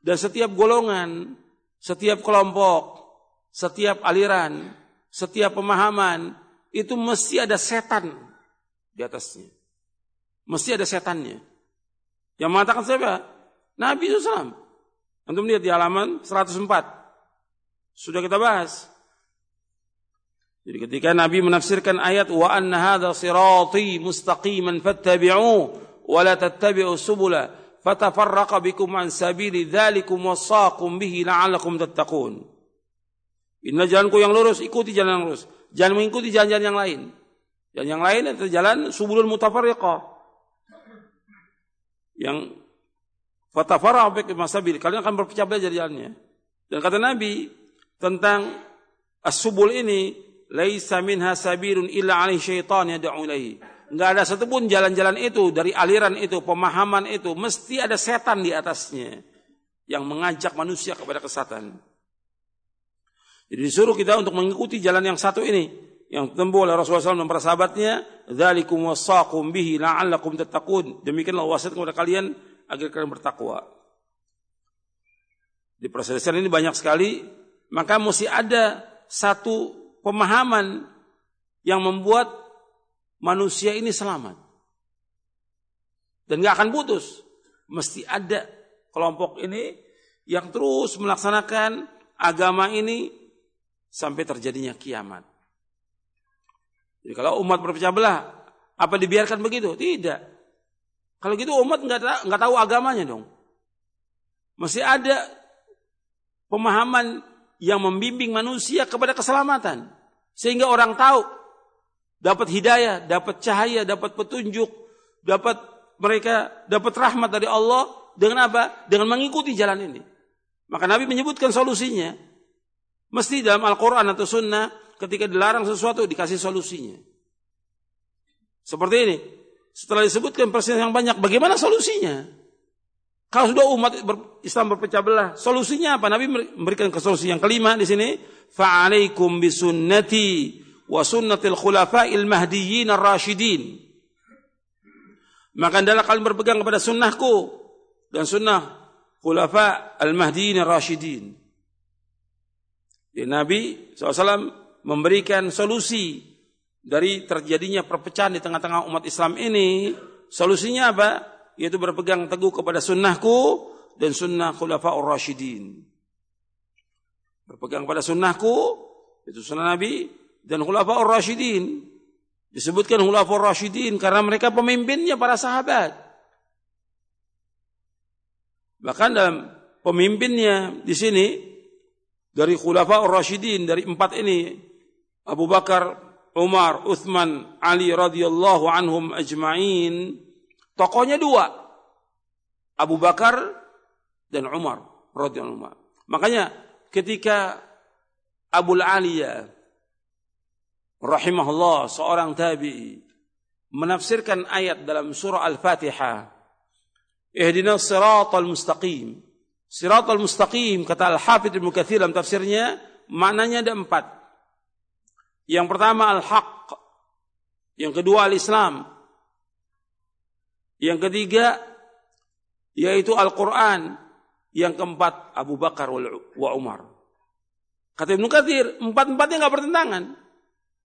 dan setiap golongan, setiap kelompok, setiap aliran, setiap pemahaman itu mesti ada setan di atasnya. Mesti ada setannya. Yang mengatakan siapa? Nabi SAW. Untuk melihat di halaman 104. Sudah kita bahas. Jadi ketika Nabi menafsirkan ayat wa anna hadha sirati mustaqiman fattabi'u wa la tattabi'u subula fatafarraqa bikum an sabili dzalikum wasaqum bihi la'allakum tattaqun. Inilah jalanku yang lurus, ikuti jalan yang lurus. Jangan mengikuti jalan-jalan yang lain. Dan yang lain itu jalan subulul mutafarriqah. Yang fatafarraqa bikum an sabili. Kalian akan berpecah belah jalannya. Dan kata Nabi, tentang as-subul ini laisa minha sabirun illa alaihi syaitan yad'u ilaihi. Enggak ada satupun jalan-jalan itu dari aliran itu, pemahaman itu mesti ada setan di atasnya yang mengajak manusia kepada kesatan. Jadi disuruh kita untuk mengikuti jalan yang satu ini yang ditempuh oleh Rasulullah SAW dan para sahabatnya, "Dzalikum wasaqum bihi la'allakum tattaqun." Demikianlah wasiat kepada kalian agar kalian bertakwa. Di perselisihan ini banyak sekali, maka mesti ada satu pemahaman yang membuat manusia ini selamat. Dan gak akan putus. Mesti ada kelompok ini yang terus melaksanakan agama ini sampai terjadinya kiamat. Jadi kalau umat berpecah belah, apa dibiarkan begitu? Tidak. Kalau gitu umat nggak nggak tahu agamanya dong. Masih ada pemahaman yang membimbing manusia kepada keselamatan. Sehingga orang tahu dapat hidayah, dapat cahaya, dapat petunjuk, dapat mereka dapat rahmat dari Allah dengan apa? Dengan mengikuti jalan ini. Maka Nabi menyebutkan solusinya. Mesti dalam Al-Quran atau Sunnah ketika dilarang sesuatu dikasih solusinya. Seperti ini. Setelah disebutkan persen yang banyak, bagaimana solusinya? Kalau sudah umat Islam berpecah belah, solusinya apa? Nabi memberikan solusi yang kelima di sini. Fa'alaikum bisunnati wa sunnatil khulafa'il mahdiyyin ar-rasyidin. Maka adalah kalian berpegang kepada sunnahku dan sunnah khulafa al-mahdiyyin ar-rasyidin. Nabi SAW memberikan solusi dari terjadinya perpecahan di tengah-tengah umat Islam ini. Solusinya apa? Yaitu berpegang teguh kepada sunnahku dan sunnah khulafa'ur rasyidin. Berpegang pada sunnahku, itu sunnah Nabi, dan khulafa'ur rasyidin. Disebutkan khulafa'ur rasyidin karena mereka pemimpinnya para sahabat. Bahkan dalam pemimpinnya di sini dari khulafa'ur rasyidin dari empat ini Abu Bakar, Umar, Uthman, Ali radhiyallahu anhum ajma'in. Tokohnya dua. Abu Bakar dan Umar radhiyallahu anhu. Makanya ketika Abu Aliyah rahimahullah seorang tabi'i menafsirkan ayat dalam surah Al-Fatihah Ihdinas siratal mustaqim Siratal mustaqim kata Al-Hafidh Ibnu Katsir dalam tafsirnya maknanya ada empat yang pertama al-haq. Yang kedua al-Islam. Yang ketiga yaitu Al-Quran. Yang keempat Abu Bakar wa Umar. Kata Ibnu Katsir, empat-empatnya nggak bertentangan.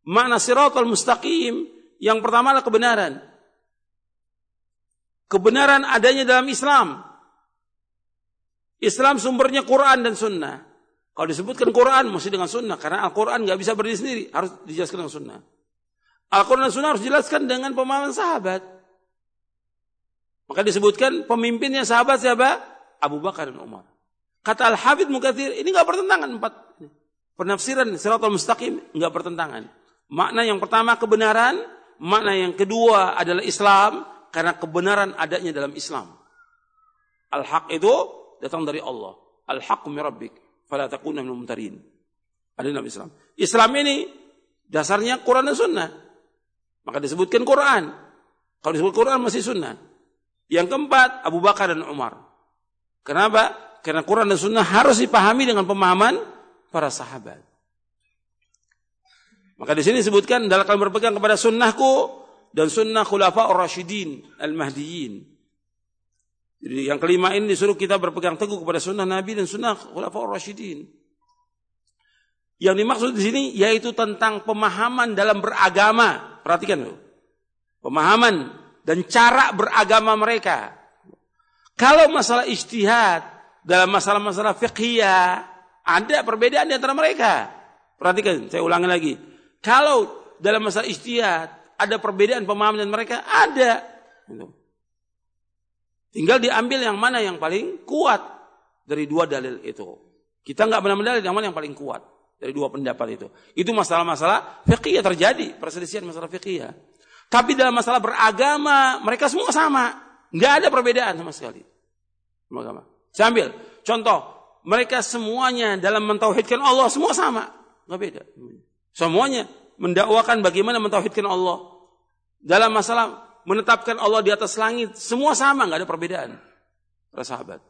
Makna siratul mustaqim yang pertama adalah kebenaran. Kebenaran adanya dalam Islam. Islam sumbernya Quran dan Sunnah. Kalau disebutkan Quran mesti dengan sunnah. Karena Al-Quran nggak bisa berdiri sendiri. Harus dijelaskan dengan sunnah. Al-Quran dan sunnah harus dijelaskan dengan pemahaman sahabat. Maka disebutkan pemimpinnya sahabat siapa? Abu Bakar dan Umar. Kata Al-Habib Mukathir, ini nggak bertentangan empat. Penafsiran siratul mustaqim nggak bertentangan. Makna yang pertama kebenaran, makna yang kedua adalah Islam karena kebenaran adanya dalam Islam. Al-haq itu datang dari Allah. Al-haq min rabbik fala takuna minal mumtarin. Ada Islam. Islam ini dasarnya Quran dan Sunnah. Maka disebutkan Quran. Kalau disebut Quran masih Sunnah. Yang keempat Abu Bakar dan Umar. Kenapa? Karena Quran dan Sunnah harus dipahami dengan pemahaman para sahabat. Maka di sini disebutkan dalam kalian berpegang kepada sunnahku dan sunnah khulafa ar-rasyidin al-mahdiyyin. Jadi yang kelima ini disuruh kita berpegang teguh kepada sunnah Nabi dan sunnah khulafaur rasyidin. Yang dimaksud di sini yaitu tentang pemahaman dalam beragama. Perhatikan loh. Pemahaman dan cara beragama mereka. Kalau masalah istihad dalam masalah-masalah fiqhiyah ada perbedaan di antara mereka. Perhatikan, saya ulangi lagi. Kalau dalam masalah istihad ada perbedaan pemahaman dan mereka ada. Tinggal diambil yang mana yang paling kuat dari dua dalil itu. Kita nggak benar dalil yang mana yang paling kuat dari dua pendapat itu. Itu masalah-masalah fikih terjadi, perselisihan masalah fikih. Tapi dalam masalah beragama mereka semua sama, nggak ada perbedaan sama sekali. Sama. Saya ambil contoh, mereka semuanya dalam mentauhidkan Allah semua sama. nggak beda. Semuanya mendakwakan bagaimana mentauhidkan Allah. Dalam masalah menetapkan Allah di atas langit, semua sama, nggak ada perbedaan. Para sahabat.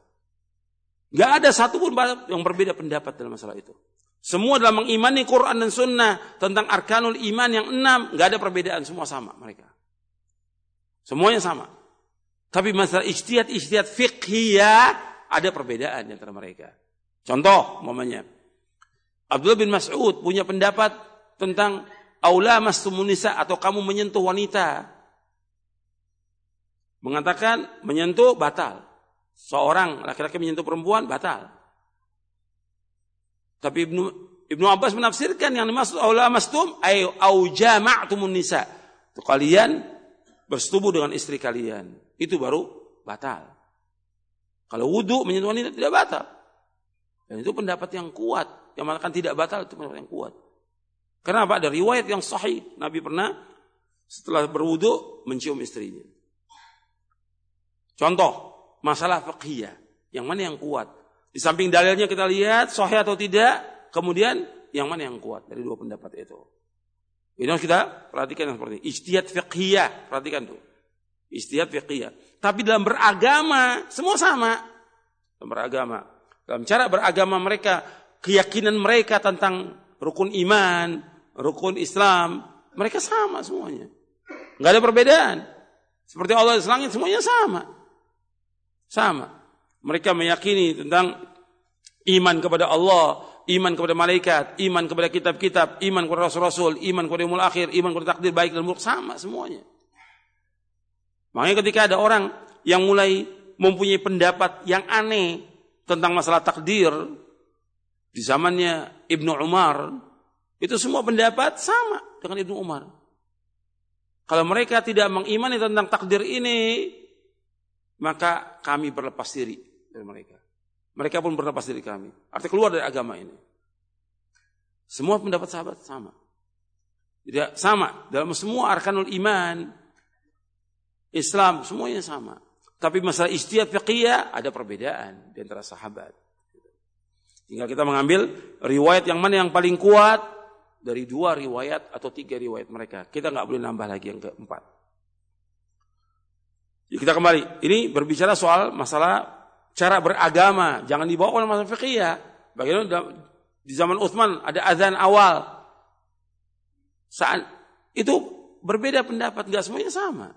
Nggak ada satupun yang berbeda pendapat dalam masalah itu. Semua dalam mengimani Quran dan Sunnah tentang arkanul iman yang enam, nggak ada perbedaan, semua sama mereka. Semuanya sama. Tapi masalah ijtihad fiqhiyah, ada perbedaan antara mereka. Contoh, momennya. Abdullah bin Mas'ud punya pendapat tentang aula mastumunisa atau kamu menyentuh wanita. Mengatakan menyentuh batal. Seorang laki-laki menyentuh perempuan batal. Tapi Ibnu Ibnu Abbas menafsirkan yang dimaksud aula mastum ay au jama'tumun nisa. Kalian bersetubuh dengan istri kalian. Itu baru batal. Kalau wudhu menyentuh wanita tidak batal. Dan itu pendapat yang kuat. Yang mengatakan tidak batal itu pendapat yang kuat. Kenapa? Ada riwayat yang sahih. Nabi pernah setelah berwudu mencium istrinya. Contoh, masalah fiqhiyah. Yang mana yang kuat? Di samping dalilnya kita lihat sahih atau tidak. Kemudian yang mana yang kuat dari dua pendapat itu. Ini harus kita perhatikan yang seperti ini. Ijtihad fiqhiyah. Perhatikan tuh. Ijtihad fiqhiyah. Tapi dalam beragama, semua sama. Dalam beragama. Dalam cara beragama mereka, keyakinan mereka tentang rukun iman, rukun Islam, mereka sama semuanya. Enggak ada perbedaan. Seperti Allah di langit semuanya sama. Sama. Mereka meyakini tentang iman kepada Allah, iman kepada malaikat, iman kepada kitab-kitab, iman kepada rasul-rasul, iman kepada umul akhir, iman kepada takdir baik dan buruk sama semuanya. Makanya ketika ada orang yang mulai mempunyai pendapat yang aneh tentang masalah takdir di zamannya Ibnu Umar itu semua pendapat sama dengan Ibnu Umar. Kalau mereka tidak mengimani tentang takdir ini, maka kami berlepas diri dari mereka. Mereka pun berlepas diri kami. Artinya keluar dari agama ini. Semua pendapat sahabat sama. Tidak sama dalam semua arkanul iman Islam semuanya sama. Tapi masalah istiad fiqhiyah ada perbedaan di antara sahabat. Tinggal kita mengambil riwayat yang mana yang paling kuat dari dua riwayat atau tiga riwayat mereka. Kita nggak boleh nambah lagi yang keempat. Jadi kita kembali. Ini berbicara soal masalah cara beragama. Jangan dibawa oleh masalah fikih ya. Bagaimana di zaman Utsman ada azan awal. Saat itu berbeda pendapat, nggak semuanya sama.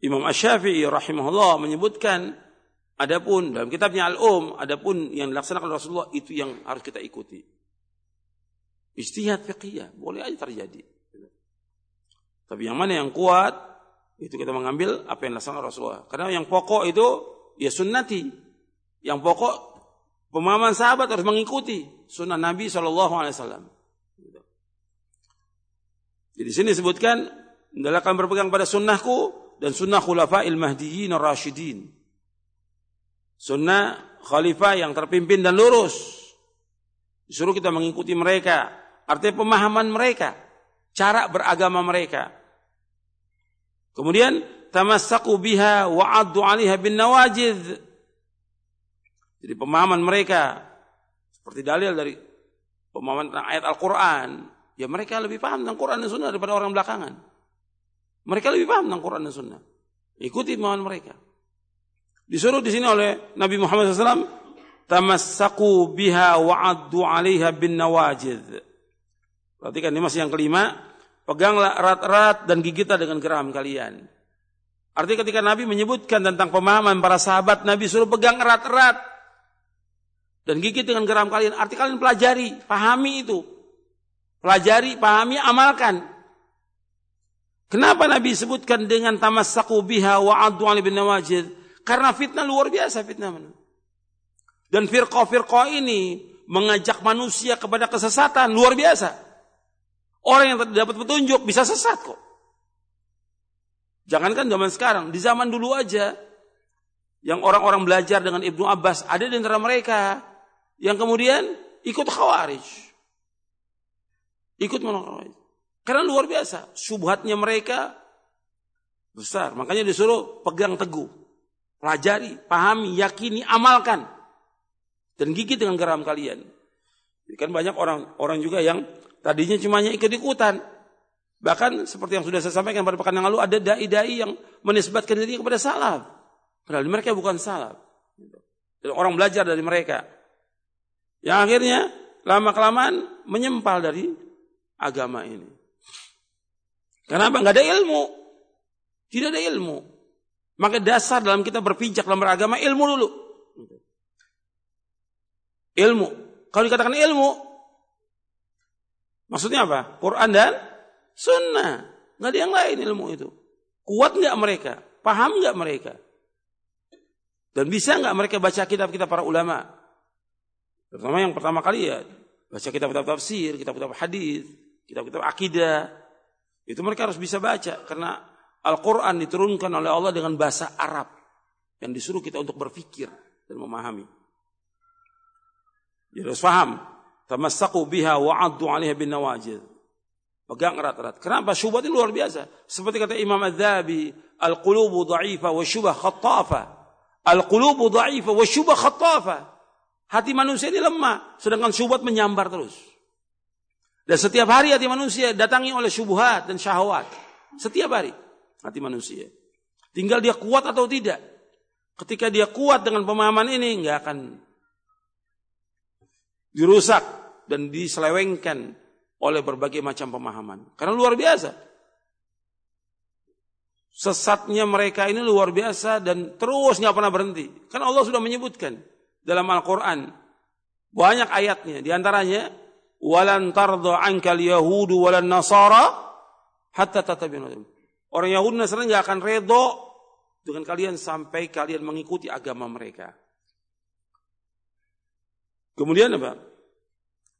Imam Ash-Syafi'i rahimahullah menyebutkan Adapun dalam kitabnya Al-Um, adapun yang dilaksanakan Rasulullah itu yang harus kita ikuti. Istihad fiqhiyah boleh aja terjadi. Tapi yang mana yang kuat itu kita mengambil apa yang dilaksanakan Rasulullah. Karena yang pokok itu ya sunnati. Yang pokok pemahaman sahabat harus mengikuti sunnah Nabi Wasallam. Jadi di sini disebutkan akan berpegang pada sunnahku dan sunnah khulafa'il mahdiyyin rasyidin sunnah khalifah yang terpimpin dan lurus. Disuruh kita mengikuti mereka. Artinya pemahaman mereka. Cara beragama mereka. Kemudian tamassaku biha wa'addu 'alaiha bin nawajid. Jadi pemahaman mereka seperti dalil dari pemahaman tentang ayat Al-Qur'an, ya mereka lebih paham tentang Quran dan Sunnah daripada orang belakangan. Mereka lebih paham tentang Quran dan Sunnah. Ikuti pemahaman mereka. Disuruh di sini oleh Nabi Muhammad SAW, tamassaku biha wa'addu 'alaiha bin nawajid. Perhatikan ini masih yang kelima, peganglah erat-erat dan gigitlah dengan geram kalian. Artinya ketika Nabi menyebutkan tentang pemahaman para sahabat, Nabi suruh pegang erat-erat dan gigit dengan geram kalian. Arti kalian pelajari, pahami itu. Pelajari, pahami, amalkan. Kenapa Nabi sebutkan dengan tamassaku biha wa'addu 'alaiha bin nawajid? Karena fitnah luar biasa fitnah. Dan firqah-firqah ini mengajak manusia kepada kesesatan luar biasa. Orang yang tidak dapat petunjuk bisa sesat kok. Jangankan zaman sekarang, di zaman dulu aja yang orang-orang belajar dengan Ibnu Abbas ada di antara mereka yang kemudian ikut khawarij. Ikut khawarij. Karena luar biasa, subhatnya mereka besar. Makanya disuruh pegang teguh. Pelajari, pahami, yakini, amalkan. Dan gigit dengan garam kalian. Kan banyak orang orang juga yang tadinya cuma ikut-ikutan. Bahkan seperti yang sudah saya sampaikan pada pekan yang lalu ada dai-dai yang menisbatkan diri kepada salaf. Padahal mereka bukan salaf. Dan orang belajar dari mereka. Yang akhirnya lama kelamaan menyempal dari agama ini. Kenapa? Nggak ada ilmu. Tidak ada ilmu. Maka dasar dalam kita berpijak dalam beragama ilmu dulu. Ilmu. Kalau dikatakan ilmu, maksudnya apa? Quran dan Sunnah. Nggak ada yang lain ilmu itu. Kuat nggak mereka? Paham nggak mereka? Dan bisa nggak mereka baca kitab-kitab para ulama? Terutama yang pertama kali ya baca kitab-kitab tafsir, kitab-kitab hadis, kitab-kitab akidah. Itu mereka harus bisa baca karena Al-Quran diturunkan oleh Allah dengan bahasa Arab yang disuruh kita untuk berpikir dan memahami. Jadi harus paham. Tamassaku biha wa'addu alaiha bin nawajid. Pegang erat-erat. Kenapa? Syubhat ini luar biasa. Seperti kata Imam Az-Zabi, Al-qulubu dha'ifa wa syubah khattafa. Al-qulubu dha'ifa wa syubah khattafa. Hati manusia ini lemah, sedangkan syubhat menyambar terus. Dan setiap hari hati manusia datangi oleh syubhat dan syahwat. Setiap hari hati manusia. Tinggal dia kuat atau tidak. Ketika dia kuat dengan pemahaman ini, nggak akan dirusak dan diselewengkan oleh berbagai macam pemahaman. Karena luar biasa. Sesatnya mereka ini luar biasa dan terus nggak pernah berhenti. Karena Allah sudah menyebutkan dalam Al-Quran. Banyak ayatnya. Di antaranya, walan tarda ankal yahudu walan nasara hatta tatabinu. Orang Yahudi Nasrani nggak akan redo dengan kalian sampai kalian mengikuti agama mereka. Kemudian apa?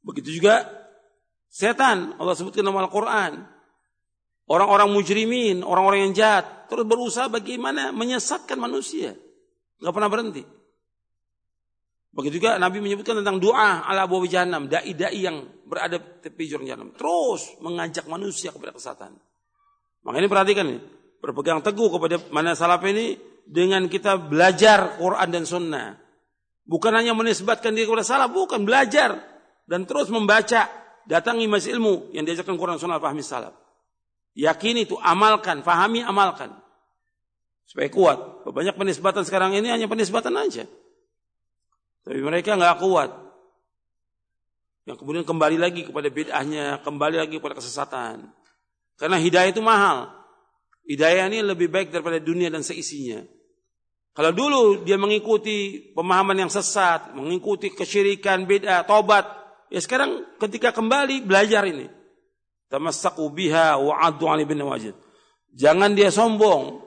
Begitu juga Setan, Allah sebutkan dalam Al-Quran. Orang-orang mujrimin, orang-orang yang jahat. Terus berusaha bagaimana menyesatkan manusia. Gak pernah berhenti. Begitu juga Nabi menyebutkan tentang doa ala abu jahannam. Da'i-da'i yang berada tepi jurang jahannam. Terus mengajak manusia kepada kesatan. Makanya perhatikan nih. Berpegang teguh kepada mana salaf ini. Dengan kita belajar Quran dan Sunnah. Bukan hanya menisbatkan diri kepada salaf. Bukan belajar. Dan terus membaca datangi majelis ilmu yang diajarkan Quran Sunnah fahmi salaf. Yakini itu, amalkan, fahami, amalkan. Supaya kuat. Banyak penisbatan sekarang ini hanya penisbatan aja. Tapi mereka nggak kuat. Yang kemudian kembali lagi kepada bid'ahnya, kembali lagi kepada kesesatan. Karena hidayah itu mahal. Hidayah ini lebih baik daripada dunia dan seisinya. Kalau dulu dia mengikuti pemahaman yang sesat, mengikuti kesyirikan, bid'ah, tobat, Ya sekarang ketika kembali belajar ini. Tamassaku biha wa addu ali bin wajid. Jangan dia sombong.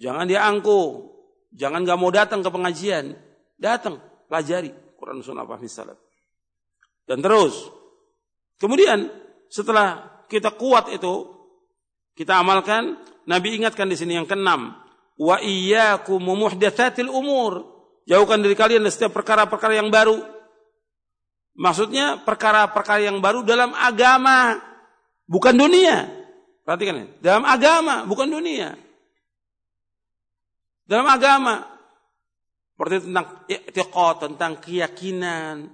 Jangan dia angku. Jangan gak mau datang ke pengajian. Datang, pelajari Quran Sunnah Fahmi Salaf. Dan terus. Kemudian setelah kita kuat itu, kita amalkan, Nabi ingatkan di sini yang keenam, wa iyyakum muhdatsatil umur. Jauhkan dari kalian setiap perkara-perkara yang baru Maksudnya perkara-perkara yang baru dalam agama, bukan dunia. Perhatikan ya, dalam agama, bukan dunia. Dalam agama, seperti tentang i'tiqad, tentang keyakinan,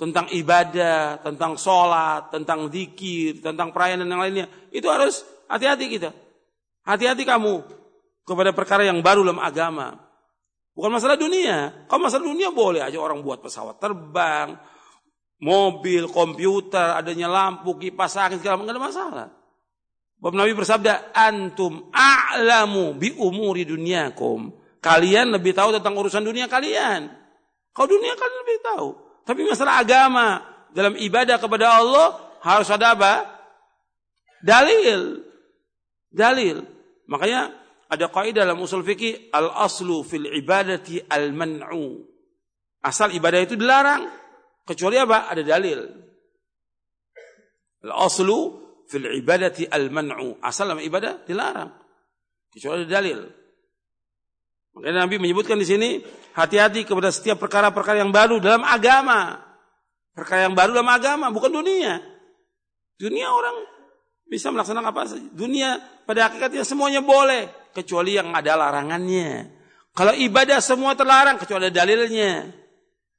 tentang ibadah, tentang sholat, tentang zikir, tentang perayaan dan yang lainnya. Itu harus hati-hati kita. Hati-hati kamu kepada perkara yang baru dalam agama. Bukan masalah dunia. Kalau masalah dunia boleh aja orang buat pesawat terbang, mobil, komputer, adanya lampu, kipas angin segala macam ada masalah. Bapak Nabi bersabda, antum a'lamu bi umuri dunyakum. Kalian lebih tahu tentang urusan dunia kalian. Kalau dunia kalian lebih tahu. Tapi masalah agama dalam ibadah kepada Allah harus ada apa? Dalil. Dalil. Makanya ada kaidah dalam usul fikih al aslu fil ibadati al man'u. Asal ibadah itu dilarang. Kecuali apa? Ada dalil. Al-aslu fil ibadati al-man'u. Asal dalam ibadah dilarang. Kecuali ada dalil. Makanya Nabi menyebutkan di sini hati-hati kepada setiap perkara-perkara yang baru dalam agama. Perkara yang baru dalam agama, bukan dunia. Dunia orang bisa melaksanakan apa saja. Dunia pada hakikatnya semuanya boleh kecuali yang ada larangannya. Kalau ibadah semua terlarang kecuali ada dalilnya.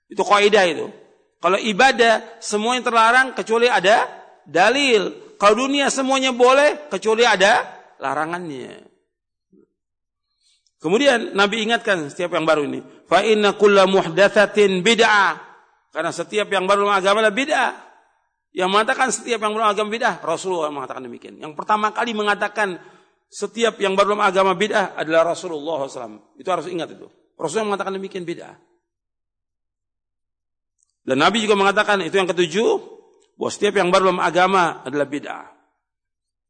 Itu kaidah itu. Kalau ibadah semua yang terlarang kecuali ada dalil. Kalau dunia semuanya boleh kecuali ada larangannya. Kemudian Nabi ingatkan setiap yang baru ini, fa inna kulla muhdatsatin bid'ah. Karena setiap yang baru agama adalah bid'ah. Yang mengatakan setiap yang baru agama bid'ah, Rasulullah mengatakan demikian. Yang pertama kali mengatakan setiap yang baru agama bid'ah adalah Rasulullah SAW. Itu harus ingat itu. Rasulullah mengatakan demikian bid'ah. Dan Nabi juga mengatakan itu yang ketujuh, bahwa setiap yang baru dalam agama adalah bid'ah.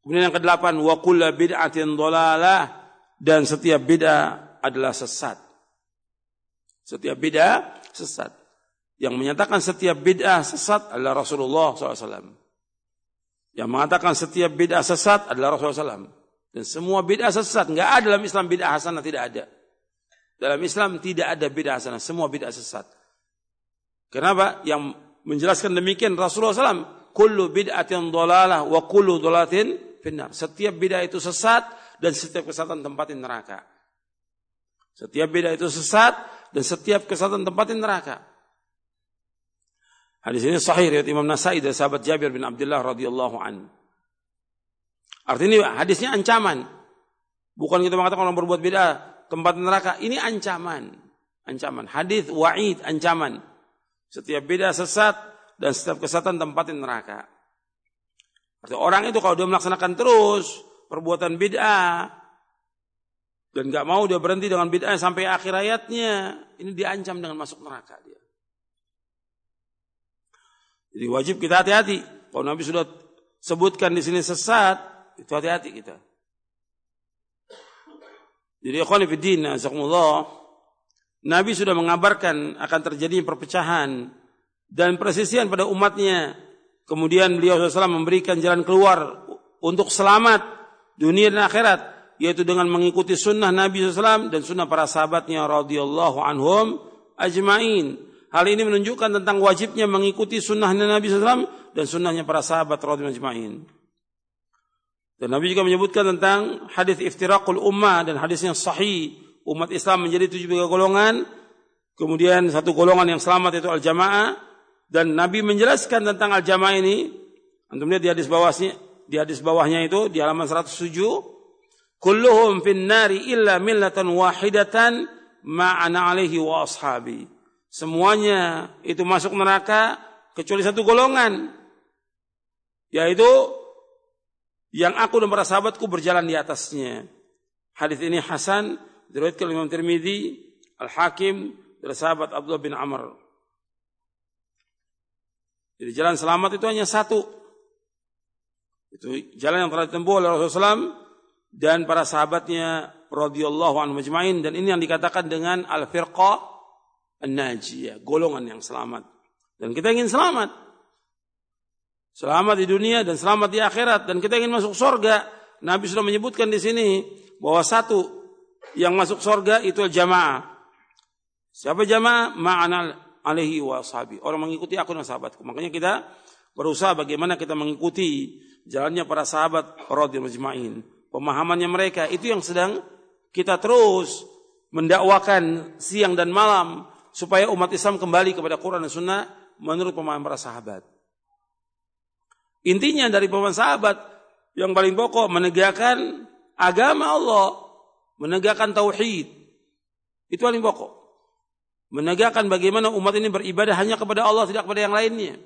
Kemudian yang kedelapan, wa kulla bid'atin dhalalah dan setiap bid'ah adalah sesat. Setiap bid'ah sesat. Yang menyatakan setiap bid'ah sesat adalah Rasulullah SAW. Yang mengatakan setiap bid'ah sesat adalah Rasulullah SAW. Dan semua bid'ah sesat. Enggak ada dalam Islam bid'ah hasanah, tidak ada. Dalam Islam tidak ada bid'ah hasanah, semua bid'ah sesat. Kenapa? Yang menjelaskan demikian Rasulullah SAW. Kullu bid'atin dolalah wa kullu dolatin finnar. Setiap bid'ah itu sesat dan setiap kesatuan tempatin neraka. Setiap bid'ah itu sesat dan setiap kesatuan tempatin neraka. Hadis ini sahih riwayat Imam Nasai dari sahabat Jabir bin Abdullah radhiyallahu an. Artinya hadisnya ancaman. Bukan kita mengatakan orang berbuat bid'ah tempat neraka. Ini ancaman. Ancaman. Hadis wa'id ancaman. Setiap beda sesat dan setiap kesatan tempatin neraka. Orang itu kalau dia melaksanakan terus perbuatan bid'ah dan nggak mau dia berhenti dengan bid'ah sampai akhir hayatnya, ini diancam dengan masuk neraka dia. Jadi wajib kita hati-hati. Kalau Nabi sudah sebutkan di sini sesat, itu hati-hati kita. Jadi ikhwan fillah, Nabi sudah mengabarkan akan terjadi perpecahan dan persisian pada umatnya. Kemudian beliau SAW memberikan jalan keluar untuk selamat dunia dan akhirat, yaitu dengan mengikuti sunnah Nabi SAW dan sunnah para sahabatnya radhiyallahu anhum ajmain. Hal ini menunjukkan tentang wajibnya mengikuti sunnah Nabi SAW dan sunnahnya para sahabat radhiyallahu ajmain. Dan Nabi juga menyebutkan tentang hadis iftiraqul ummah dan hadis yang sahih umat Islam menjadi tujuh tiga golongan. Kemudian satu golongan yang selamat itu al-jamaah dan Nabi menjelaskan tentang al-jamaah ini. Antum lihat di hadis bawahnya, di hadis bawahnya itu di halaman 107, kulluhum fin nari illa millatan wahidatan ma'ana alaihi wa ashabi. Semuanya itu masuk neraka kecuali satu golongan yaitu yang aku dan para sahabatku berjalan di atasnya. Hadis ini hasan diriwayatkan Imam Tirmidzi, Al-Hakim dari sahabat Abdullah bin Amr. Jadi jalan selamat itu hanya satu. Itu jalan yang telah ditempuh oleh Rasulullah SAW dan para sahabatnya radhiyallahu anhu majma'in dan ini yang dikatakan dengan al-firqa an-najiyah, golongan yang selamat. Dan kita ingin selamat. Selamat di dunia dan selamat di akhirat dan kita ingin masuk surga. Nabi sudah menyebutkan di sini bahwa satu yang masuk surga itu jamaah. Siapa jamaah? Ma'anal alaihi wa sahabi. Orang mengikuti aku dan sahabatku. Makanya kita berusaha bagaimana kita mengikuti jalannya para sahabat radhiyallahu majma'in. Pemahamannya mereka itu yang sedang kita terus mendakwakan siang dan malam supaya umat Islam kembali kepada Quran dan Sunnah menurut pemahaman para sahabat. Intinya dari pemahaman sahabat yang paling pokok menegakkan agama Allah menegakkan tauhid. Itu paling pokok. Menegakkan bagaimana umat ini beribadah hanya kepada Allah, tidak kepada yang lainnya.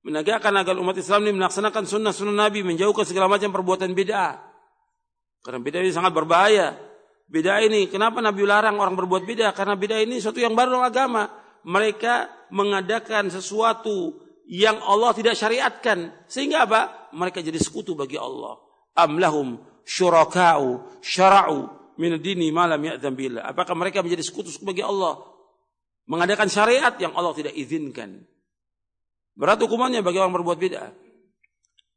Menegakkan agar umat Islam ini melaksanakan sunnah-sunnah Nabi, menjauhkan segala macam perbuatan bid'ah. Karena bid'ah ini sangat berbahaya. Bid'ah ini, kenapa Nabi larang orang berbuat bid'ah? Karena bid'ah ini suatu yang baru dalam agama. Mereka mengadakan sesuatu yang Allah tidak syariatkan. Sehingga apa? Mereka jadi sekutu bagi Allah. Amlahum syuraka'u syara'u min dini ma lam ya'zam billah. Apakah mereka menjadi sekutu bagi Allah? Mengadakan syariat yang Allah tidak izinkan. Berat hukumannya bagi orang berbuat bid'ah.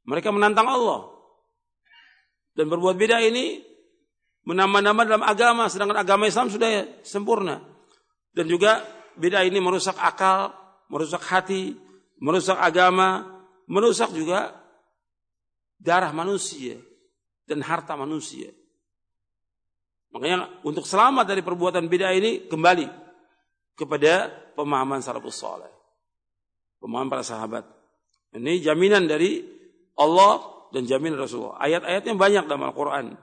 Mereka menantang Allah. Dan berbuat bid'ah ini menambah-nambah dalam agama sedangkan agama Islam sudah sempurna. Dan juga bid'ah ini merusak akal, merusak hati, merusak agama, merusak juga darah manusia dan harta manusia. Makanya untuk selamat dari perbuatan bid'ah ini kembali kepada pemahaman salafus saleh. Pemahaman para sahabat. Ini jaminan dari Allah dan jaminan Rasulullah. Ayat-ayatnya banyak dalam Al-Quran.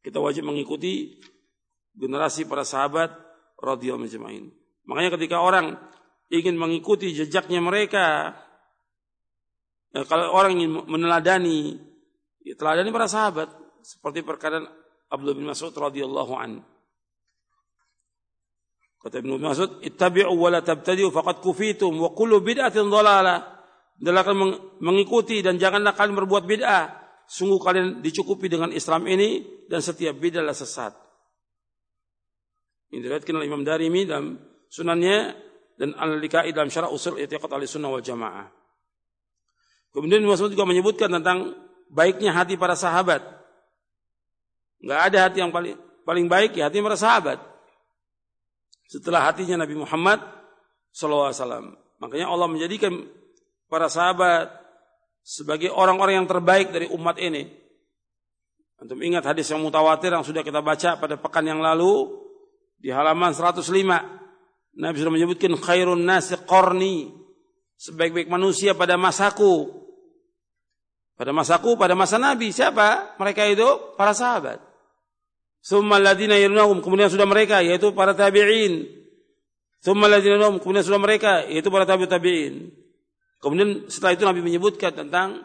Kita wajib mengikuti generasi para sahabat radhiyallahu anhum. Makanya ketika orang ingin mengikuti jejaknya mereka, ya, kalau orang ingin meneladani, ya, teladani para sahabat seperti perkataan Abdullah bin Mas'ud radhiyallahu an. Kata Ibnu Mas'ud, "Ittabi'u wa la tabtadi'u faqad kufitum wa kullu bid'atin dhalalah." Hendaklah mengikuti dan janganlah kalian berbuat bid'ah. Sungguh kalian dicukupi dengan Islam ini dan setiap bid'ah adalah sesat. Ini diriwayatkan oleh Imam Darimi dalam sunannya dan Al-Likai dalam syarah usul i'tiqad al-sunnah wal jamaah. Kemudian Mas'ud juga menyebutkan tentang baiknya hati para sahabat. Enggak ada hati yang paling paling baik ya hati para sahabat. Setelah hatinya Nabi Muhammad SAW. Makanya Allah menjadikan para sahabat sebagai orang-orang yang terbaik dari umat ini. Untuk ingat hadis yang mutawatir yang sudah kita baca pada pekan yang lalu di halaman 105. Nabi sudah menyebutkan khairun nasi qarni. Sebaik-baik manusia pada masaku. Pada masaku, pada masa Nabi. Siapa? Mereka itu para sahabat. Summa yirunahum. Kemudian sudah mereka, yaitu para tabi'in. Summa yirunahum. Kemudian sudah mereka, yaitu para tabi tabi'in. Kemudian setelah itu Nabi menyebutkan tentang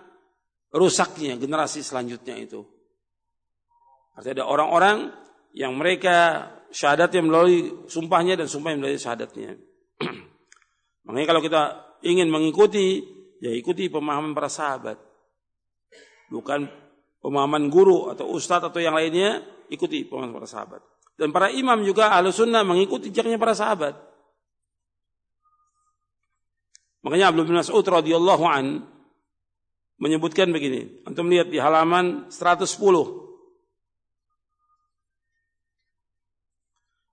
rusaknya generasi selanjutnya itu. Artinya ada orang-orang yang mereka syahadatnya melalui sumpahnya dan sumpahnya melalui syahadatnya. [CLEARS THROAT] Makanya kalau kita ingin mengikuti, ya ikuti pemahaman para sahabat bukan pemahaman guru atau ustadz atau yang lainnya, ikuti pemahaman para sahabat. Dan para imam juga ahlu sunnah mengikuti jejaknya para sahabat. Makanya Abdul bin Mas'ud radhiyallahu an menyebutkan begini. Antum lihat di halaman 110.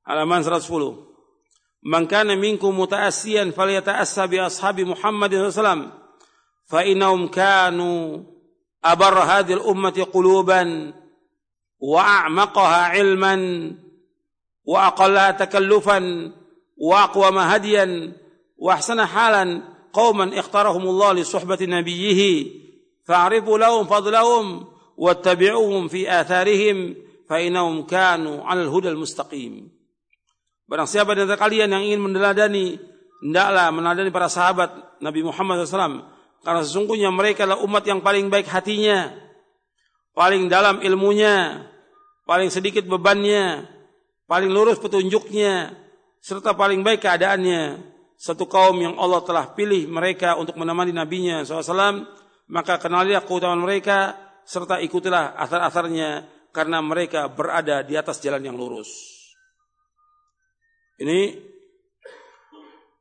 Halaman 110. Man kana minkum muta'assiyan falyata'assa bi ashabi Muhammadin wasallam fa innahum kanu أبر هذه الأمة قلوبا وأعمقها علما وأقلها تكلفا وأقوم هديا وأحسن حالا قوما اختارهم الله لصحبة نبيه. فاعرفوا لهم فضلهم واتبعوهم في آثارهم فإنهم كانوا على الهدى المستقيم. Barang siapa dari kalian yang ingin meneladani, hendaklah meneladani para sahabat Nabi Muhammad SAW Karena sesungguhnya mereka adalah umat yang paling baik hatinya, paling dalam ilmunya, paling sedikit bebannya, paling lurus petunjuknya, serta paling baik keadaannya. Satu kaum yang Allah telah pilih mereka untuk menemani nabinya SAW, maka kenalilah keutamaan mereka, serta ikutilah asar-asarnya, karena mereka berada di atas jalan yang lurus. Ini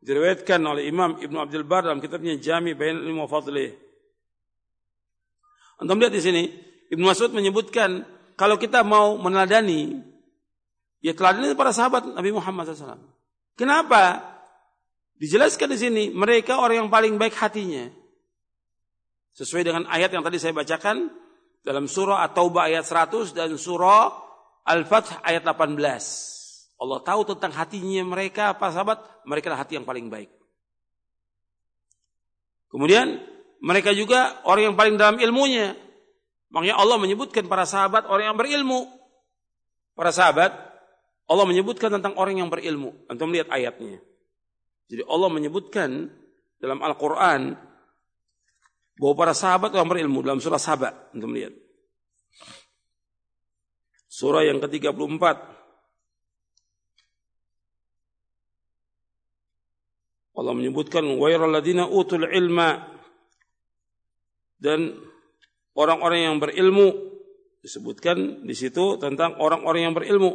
diriwayatkan oleh Imam Ibnu Abdul Bar dalam kitabnya Jami Bayan Ilmu Fadlih. Anda melihat di sini Ibnu Mas'ud menyebutkan kalau kita mau meneladani ya teladani para sahabat Nabi Muhammad SAW. Kenapa? Dijelaskan di sini mereka orang yang paling baik hatinya. Sesuai dengan ayat yang tadi saya bacakan dalam surah At-Taubah ayat 100 dan surah Al-Fath ayat 18. Allah tahu tentang hatinya mereka, para sahabat, mereka adalah hati yang paling baik. Kemudian mereka juga orang yang paling dalam ilmunya. Makanya Allah menyebutkan para sahabat orang yang berilmu. Para sahabat, Allah menyebutkan tentang orang yang berilmu. Antum lihat ayatnya. Jadi Allah menyebutkan dalam Al-Quran bahwa para sahabat yang berilmu dalam surah Sabah. Antum lihat. Surah yang ke-34 Allah menyebutkan ladina utul ilma. Dan orang-orang yang berilmu disebutkan di situ tentang orang-orang yang berilmu.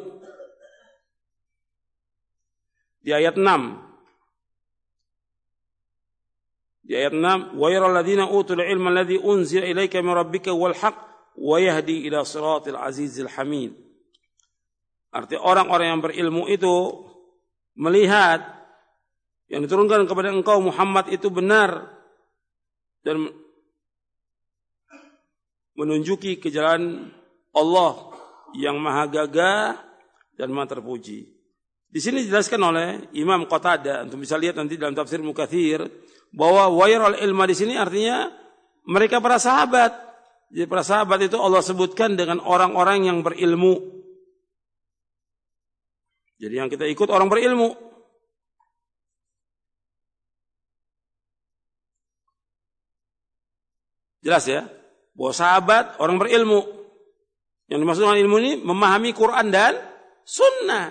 Di ayat 6 di ayat 6 ladina utul ilma alladhi unzila ilaika min rabbika wal haq wa yahdi ila siratil azizil hamid. Arti orang-orang yang berilmu itu melihat yang diturunkan kepada engkau Muhammad itu benar dan menunjuki ke jalan Allah yang maha gagah dan maha terpuji. Di sini dijelaskan oleh Imam Qatada untuk bisa lihat nanti dalam tafsir Mukathir bahwa wayar ilma di sini artinya mereka para sahabat. Jadi para sahabat itu Allah sebutkan dengan orang-orang yang berilmu. Jadi yang kita ikut orang berilmu. Jelas ya? Bahwa sahabat orang berilmu. Yang dimaksud dengan ilmu ini memahami Quran dan sunnah.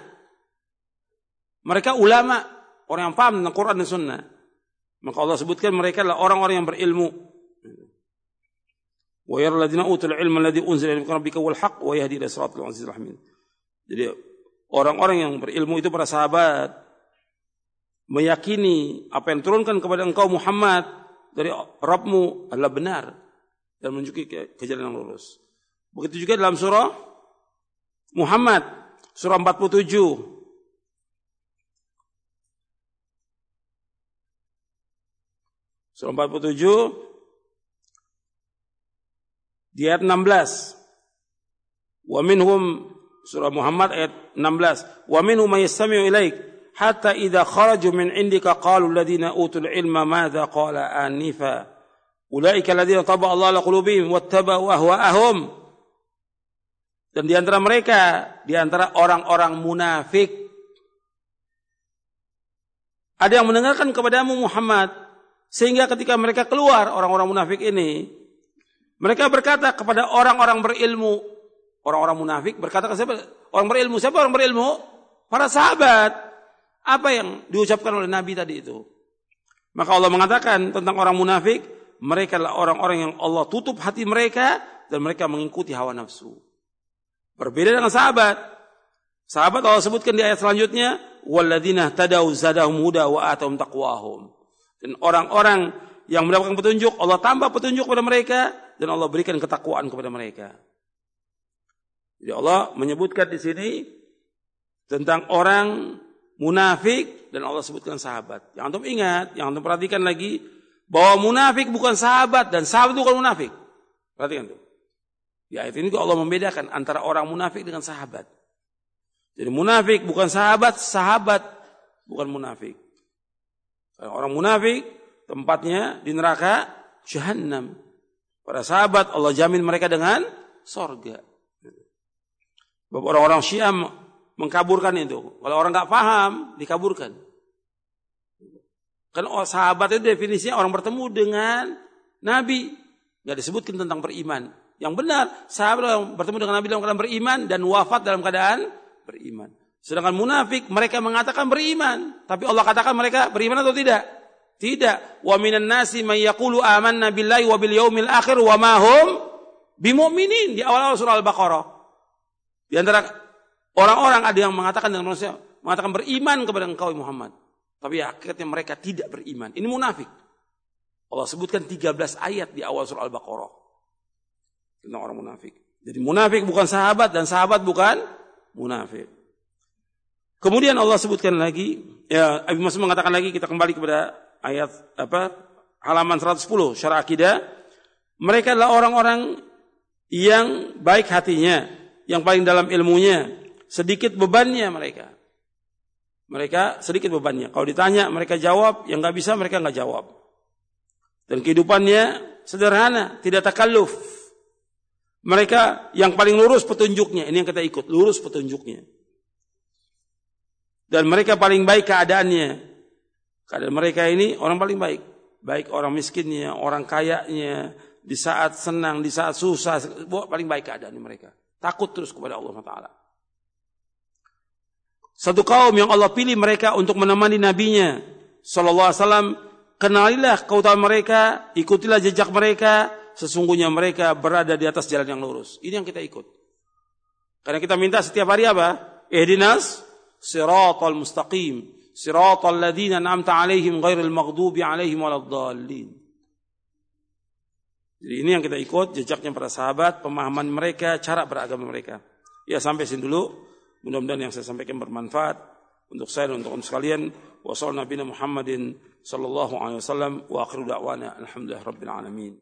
Mereka ulama, orang yang paham tentang Quran dan sunnah. Maka Allah sebutkan mereka adalah orang-orang yang berilmu. Wa yara utul ilma alladhi unzila min rabbika wal haqq wa yahdi ila siratal azizil hamid. Jadi orang-orang yang berilmu itu para sahabat meyakini apa yang turunkan kepada engkau Muhammad dari Rabbmu adalah benar dan menunjuki ke, ke jalan yang lurus. Begitu juga dalam surah Muhammad surah 47 Surah 47 di ayat 16. Wa minhum surah Muhammad ayat 16. Wa minhum may yastami'u ilaik hatta idza kharaju min indika qalu alladhina utul ilma madza qala anifa. Ulaika alladziina taba Allah ala qulubihim wattaba'u ahwa'ahum. Dan di antara mereka, di antara orang-orang munafik ada yang mendengarkan kepadamu Muhammad sehingga ketika mereka keluar orang-orang munafik ini mereka berkata kepada orang-orang berilmu orang-orang munafik berkata ke siapa? Orang berilmu. Siapa orang berilmu? Para sahabat. Apa yang diucapkan oleh Nabi tadi itu? Maka Allah mengatakan tentang orang munafik, mereka adalah orang-orang yang Allah tutup hati mereka dan mereka mengikuti hawa nafsu. Berbeda dengan sahabat. Sahabat Allah sebutkan di ayat selanjutnya, "Walladzina tadau zadahum huda wa atahum taqwahum." Dan orang-orang yang mendapatkan petunjuk, Allah tambah petunjuk kepada mereka dan Allah berikan ketakwaan kepada mereka. Jadi Allah menyebutkan di sini tentang orang munafik dan Allah sebutkan sahabat. Yang antum ingat, yang antum perhatikan lagi bahwa munafik bukan sahabat dan sahabat bukan munafik. Perhatikan tuh. Di ayat ini Allah membedakan antara orang munafik dengan sahabat. Jadi munafik bukan sahabat, sahabat bukan munafik. Orang munafik tempatnya di neraka jahanam. Para sahabat Allah jamin mereka dengan sorga. Bapak orang-orang Syiah mengkaburkan itu. Kalau orang nggak paham, dikaburkan. Kan oh, sahabat itu definisinya orang bertemu dengan Nabi. Nggak disebutkan tentang beriman. Yang benar, sahabat yang bertemu dengan Nabi dalam keadaan beriman dan wafat dalam keadaan beriman. Sedangkan munafik mereka mengatakan beriman, tapi Allah katakan mereka beriman atau tidak? Tidak. Wa minan nasi may yaqulu amanna billahi wa bil yaumil akhir wa ma hum di awal-awal surah Al-Baqarah. Di antara orang-orang ada yang mengatakan dengan manusia mengatakan beriman kepada engkau Muhammad. Tapi akhirnya mereka tidak beriman. Ini munafik. Allah sebutkan 13 ayat di awal surah Al-Baqarah. Tentang orang munafik. Jadi munafik bukan sahabat dan sahabat bukan munafik. Kemudian Allah sebutkan lagi, ya Abu Mas'ud mengatakan lagi kita kembali kepada ayat apa? halaman 110 syarah akidah. Mereka adalah orang-orang yang baik hatinya, yang paling dalam ilmunya, sedikit bebannya mereka. Mereka sedikit bebannya. Kalau ditanya mereka jawab, yang nggak bisa mereka nggak jawab. Dan kehidupannya sederhana, tidak takalluf. Mereka yang paling lurus petunjuknya, ini yang kita ikut, lurus petunjuknya dan mereka paling baik keadaannya. Keadaan mereka ini orang paling baik. Baik orang miskinnya, orang kayanya, di saat senang, di saat susah, paling baik keadaan mereka. Takut terus kepada Allah Taala. Satu kaum yang Allah pilih mereka untuk menemani nabinya sallallahu alaihi wasallam, kenalilah keutamaan mereka, ikutilah jejak mereka, sesungguhnya mereka berada di atas jalan yang lurus. Ini yang kita ikut. Karena kita minta setiap hari apa? Ehdinas siratal mustaqim siratal ladzina an'amta alaihim ghairil maghdubi alaihim waladdallin jadi ini yang kita ikut jejaknya para sahabat pemahaman mereka cara beragama mereka ya sampai sini dulu mudah-mudahan yang saya sampaikan bermanfaat untuk saya dan untuk sekalian. Wa sallallahu Muhammadin sallallahu alaihi wasallam wa akhiru da'wana alhamdulillah rabbil alamin